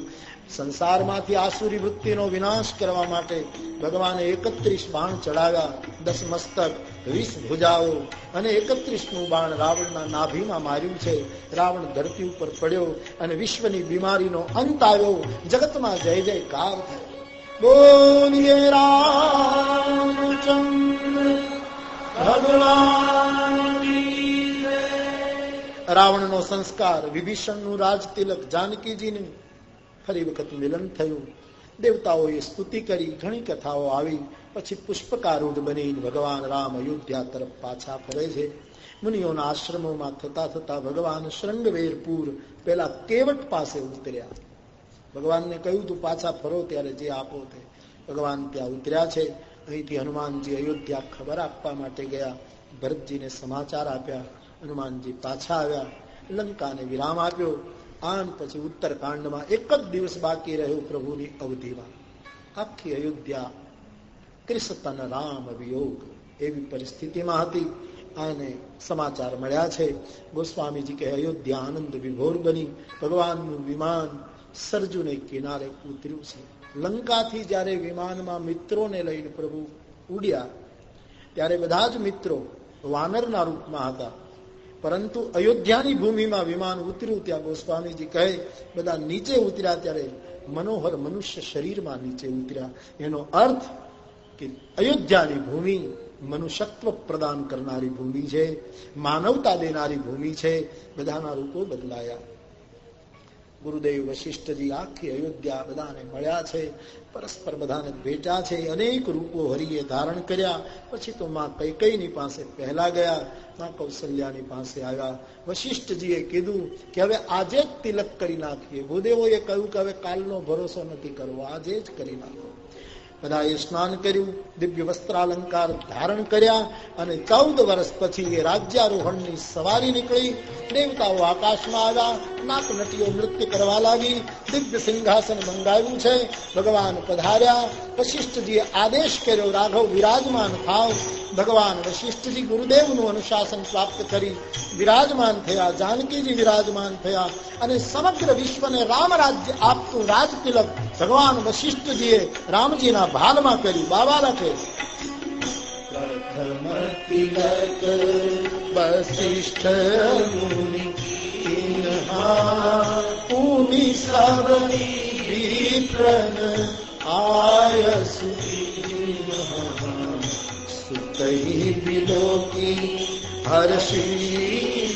સંસારમાંથી આસુરી વૃત્તિનો વિનાશ કરવા માટે ભગવાને એકત્રીસ બાણ ચડાવ્યા. દસ મસ્તક, વીસ ભુજાઓ અને એકત્રીસનું બાણ રાવણના નાભીમાં માર્યું છે. રાવણ ધરતી ઉપર પડ્યો અને વિશ્વની બીમારીનો અંત આવ્યો. જગતમાં જય જયકાર બોલીએ રામચંદ્ર, ભગવાન રાવણનો સંસ્કાર, વિભીષણનું રાજ તિલક જાનકીજીનું ફરી વખત મિલન થયું. દેવતાઓએ સ્તુતિ કરી, ઘણી કથાઓ આવી. પછી પુષ્પકારૂઢ બની ભગવાન રામ અયોધ્યા તરફ પાછા ફરે છે. મુનિઓના આશ્રમોમાં થતા થતા ભગવાન શૃંગવેરપુર પેલા કેવટ પાસે ઉતર્યા. ભગવાનને કહ્યું, તું પાછા ફરો ત્યારે જે આપો તે. ભગવાન ત્યાં ઉતર્યા છે. અહીંથી હનુમાનજી અયોધ્યા ખબર આપવા માટે ગયા. ભરતજીને સમાચાર આપ્યા. હનુમાનજી પાછા આવ્યા, લંકાને વિરામ આપ્યો. આમ પછી ઉત્તરકાંડમાં એક જ દિવસ બાકી રહ્યો પ્રભુની અવધિમાં. આખી અયોધ્યા કૃષ્ણ રામ વિયોગ એવી પરિસ્થિતિમાં હતી. અને સમાચાર મળ્યા છે. ગોસ્વામીજી કે, અયોધ્યા આનંદ વિભોર બની. ભગવાનનું વિમાન સરજુને કિનારે ઉતર્યું છે. લંકાથી જ્યારે વિમાનમાં મિત્રોને લઈને પ્રભુ ઉડ્યા, ત્યારે બધા જ મિત્રો વાનરના રૂપમાં હતા. પરંતુ અયોધ્યાની ભૂમિમાં વિમાન ઉતર્યું ત્યાં ગોસ્વામીજી કહે, બધા નીચે ઉતર્યા ત્યારે મનોહર મનુષ્ય શરીરમાં નીચે ઉતર્યા. એનો અર્થ કે અયોધ્યાની ભૂમિ મનુષ્યત્વ પ્રદાન કરનારી ભૂમિ છે, માનવતા દેનારી ભૂમિ છે, બધાના રૂપો બદલાયા. ગુરુદેવ વશિષ્ઠજી આખી અયોધ્યા બધાને મળ્યા છે, પરસ્પર બધાને ભેટ્યા છે, અનેક રૂપો હરિએ ધારણ કર્યા. પછી તો માં કૈકઈની પાસે પહેલા ગયા, માં કૌશલ્યાની પાસે આવ્યા. વશિષ્ઠજીએ કીધું કે હવે આજે જ તિલક કરી નાખીએ. ભૂદેવોએ કહ્યું કે હવે કાલનો ભરોસો નથી કરવો, આજે જ કરી નાખો. બધાએ સ્નાન કર્યું, દિવ્ય વસ્ત્રાલંકાર ધારણ કર્યા અને ચૌદ વર્ષ પછી એ રાજ્યારોહણની સવારી નીકળી. દેવતાઓ આકાશમાં આવ્યા નાક નટીઓ નૃત્ય કરવા લાગી, દિવ્ય સિંહાસન મંગાવ્યું છે, ભગવાન પધાર્યા, વશિષ્ઠજીએ આદેશ કર્યો, રાઘવ વિરાજમાન થાવ. ભગવાન વશિષ્ઠજી ગુરુદેવનું અનુશાસન પ્રાપ્ત કરી, વિરાજમાન થયા, જાનકીજી વિરાજમાન થયા અને સમગ્ર વિશ્વને રામ રાજ્ય આપતું રાજ તિલક ભગવાન વશિષ્ઠજીએ રામજીના ભાલમાં કર્યું બાબા લખે વશિષ્ઠ આય સુતઈ બિલોકી હર્ષી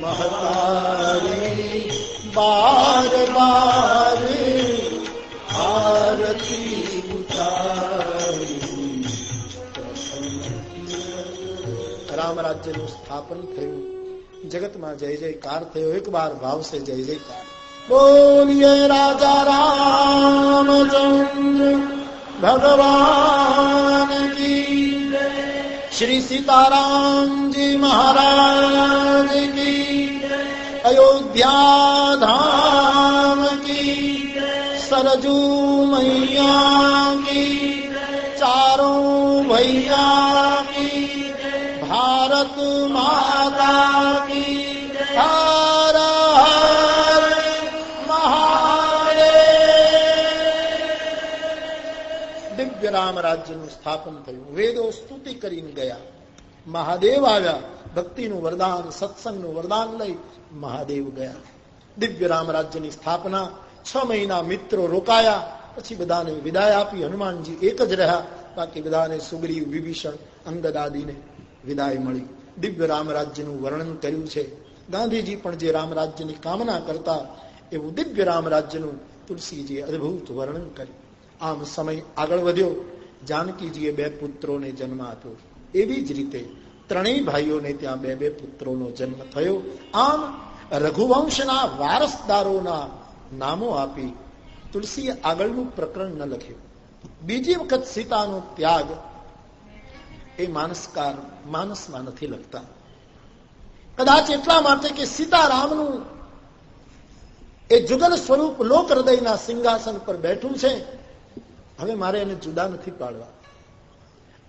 મહતારી બાર બાર આરતી રામ રાજ્યનું સ્થાપન થયું જગતમાં જય જયકાર થયો એક બાર ભાવશે જય જયકાર બોલીએ રાજા રામચંદ્ર ભગવાન કી શ્રી સીતારામજી મહારાજ કી अयोध्या धाम की सरजू मैया की चारों भैया की भारत माता રામ રાજ્યનું સ્થાપન થયું. વેદો સ્તુતિ કરીને ગયા. મહાદેવ આવ્યા. ભક્તિનું વરદાન, સત્સંગનું વરદાન લઈ મહાદેવ ગયા. દિવ્ય રામ રાજ્યની સ્થાપના, છ મહિના મિત્રો રોકાયા, પછી બધાને વિદાય આપી. હનુમાનજી એક જ રહ્યા. બાકી બધાને સુગ્રીવ, વિભીષણ, અંગદ વિદાય મળી. દિવ્ય રામ રાજ્યનું વર્ણન કર્યું છે. ગાંધીજી પણ જે રામ રાજ્યની કામના કરતા, એવું દિવ્ય રામ રાજ્યનું તુલસીજીએ અદભુત વર્ણન કર્યું. આમ સમય આગળ વધ્યો. જાનકીજીએ બે પુત્રોને જન્મ આપ્યો. એવી જ રીતે ત્રણેય ભાઈઓને ત્યાં બે બે પુત્રોનો જન્મ થયો. આમ રઘુવંશના વારસદારોના નામો આપી તુલસીએ આગળનું પ્રકરણ ન લખ્યું. બીજી વખત સીતાનો ત્યાગ એ માનસકાર માનસમાં નથી લખતા. કદાચ એટલા માટે કે સીતારામનું એ જુગલ સ્વરૂપ લોક હૃદયના સિંહાસન પર બેઠું છે હવે મારે એને જુદા નથી પાડવા.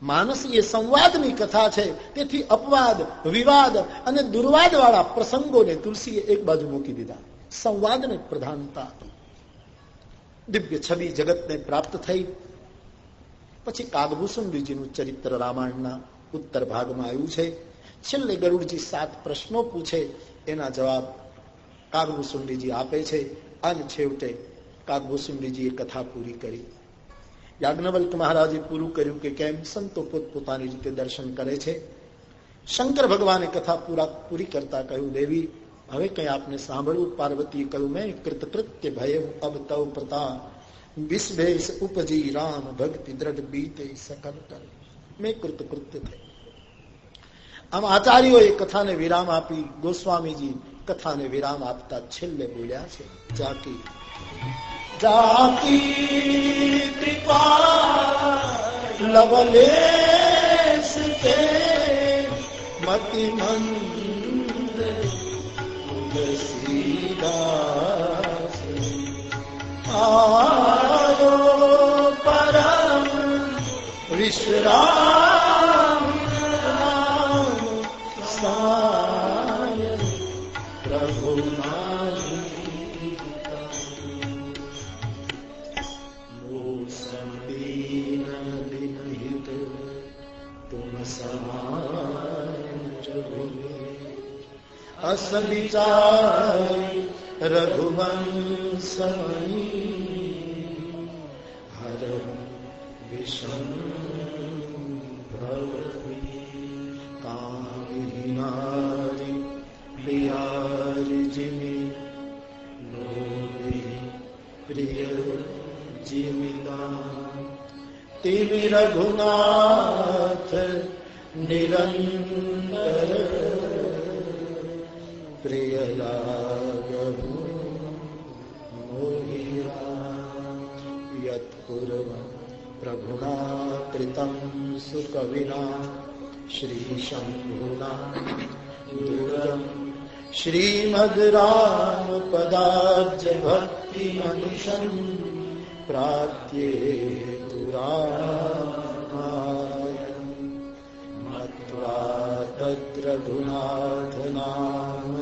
માનસ એ સંવાદની કથા છે. તેથી અપવાદ, વિવાદ અને દુર્વાદ વાળા પ્રસંગોને તુલસીએ એક બાજુ મૂકી દીધા. સંવાદને પ્રધાનતા દિવ્ય છબી જગતને પ્રાપ્ત થઈ. પછી કાગભૂષણજીનું ચરિત્ર રામાયણના ઉત્તર ભાગમાં આવ્યું છે. છેલ્લે ગરુડજી સાત પ્રશ્નો પૂછે. એના જવાબ કાગભૂષણજી આપે છે. અને છેવટે કાગભૂષણજીએ કથા પૂરી કરી. યાજ્ઞવલ્ક મહારાજે પૂરું કર્યું કે કેમ સંતો પોતપોતાની રીતે દર્શન કરે છે? શંકર ભગવાને કથા પૂરા પૂરી કરતા કહ્યું, દેવી, હવે કઈ આપને સાંભળવું? પાર્વતી કહ્યું, મેં કૃતકૃત્ય ભય અબ તવ પ્રતા. વિશ્વેશ ઉપજી રામ ભક્તિ દ્રઢ બીતે સકલ કર. મેં કૃતકૃત્ય થઈ આમ આચાર્યોએ કથાને વિરામ આપી, ગોસ્વામીજી કથાને વિરામ આપતા છેલ્લે બોલ્યા છે જાકી જાકી કૃપા લવલેશ કે મતિ મંદ તુલસીદાસ આયો પરમ વિશ્રામ અસ વિચાર રઘુવંશ હર વિષમ કામિનારી જીમી લોભી પ્રિય જીમિતા તિમિ રઘુનાથ નિરંતર પ્રિય લાગહુ યત્પૂર્વ પ્રભુના કૃતમ સુકવિના શ્રી શંભુના દુરમ શ્રીમદ રામ પદાબ્જ ભક્તિ મનુષમ भद्रघुनाथनाम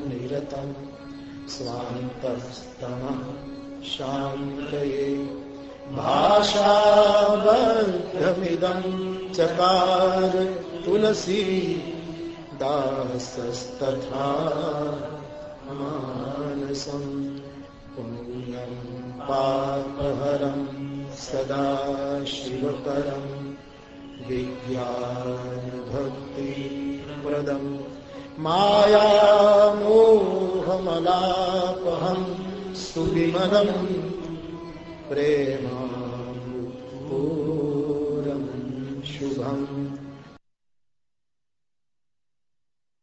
निरतम् स्वान्तस्तमः शान्तये भाषाबद्धमिदम् चकार तुलसी दासस्तथा मानसम् पुण्यम् पापहरम् सदा शिवकरम् विज्ञानभक्ति સદા मायामोहमलापहं વિજ્ઞાનભક્તિપ્રદમ માયામોહમલાપહં સુવિમલમ शुभम्।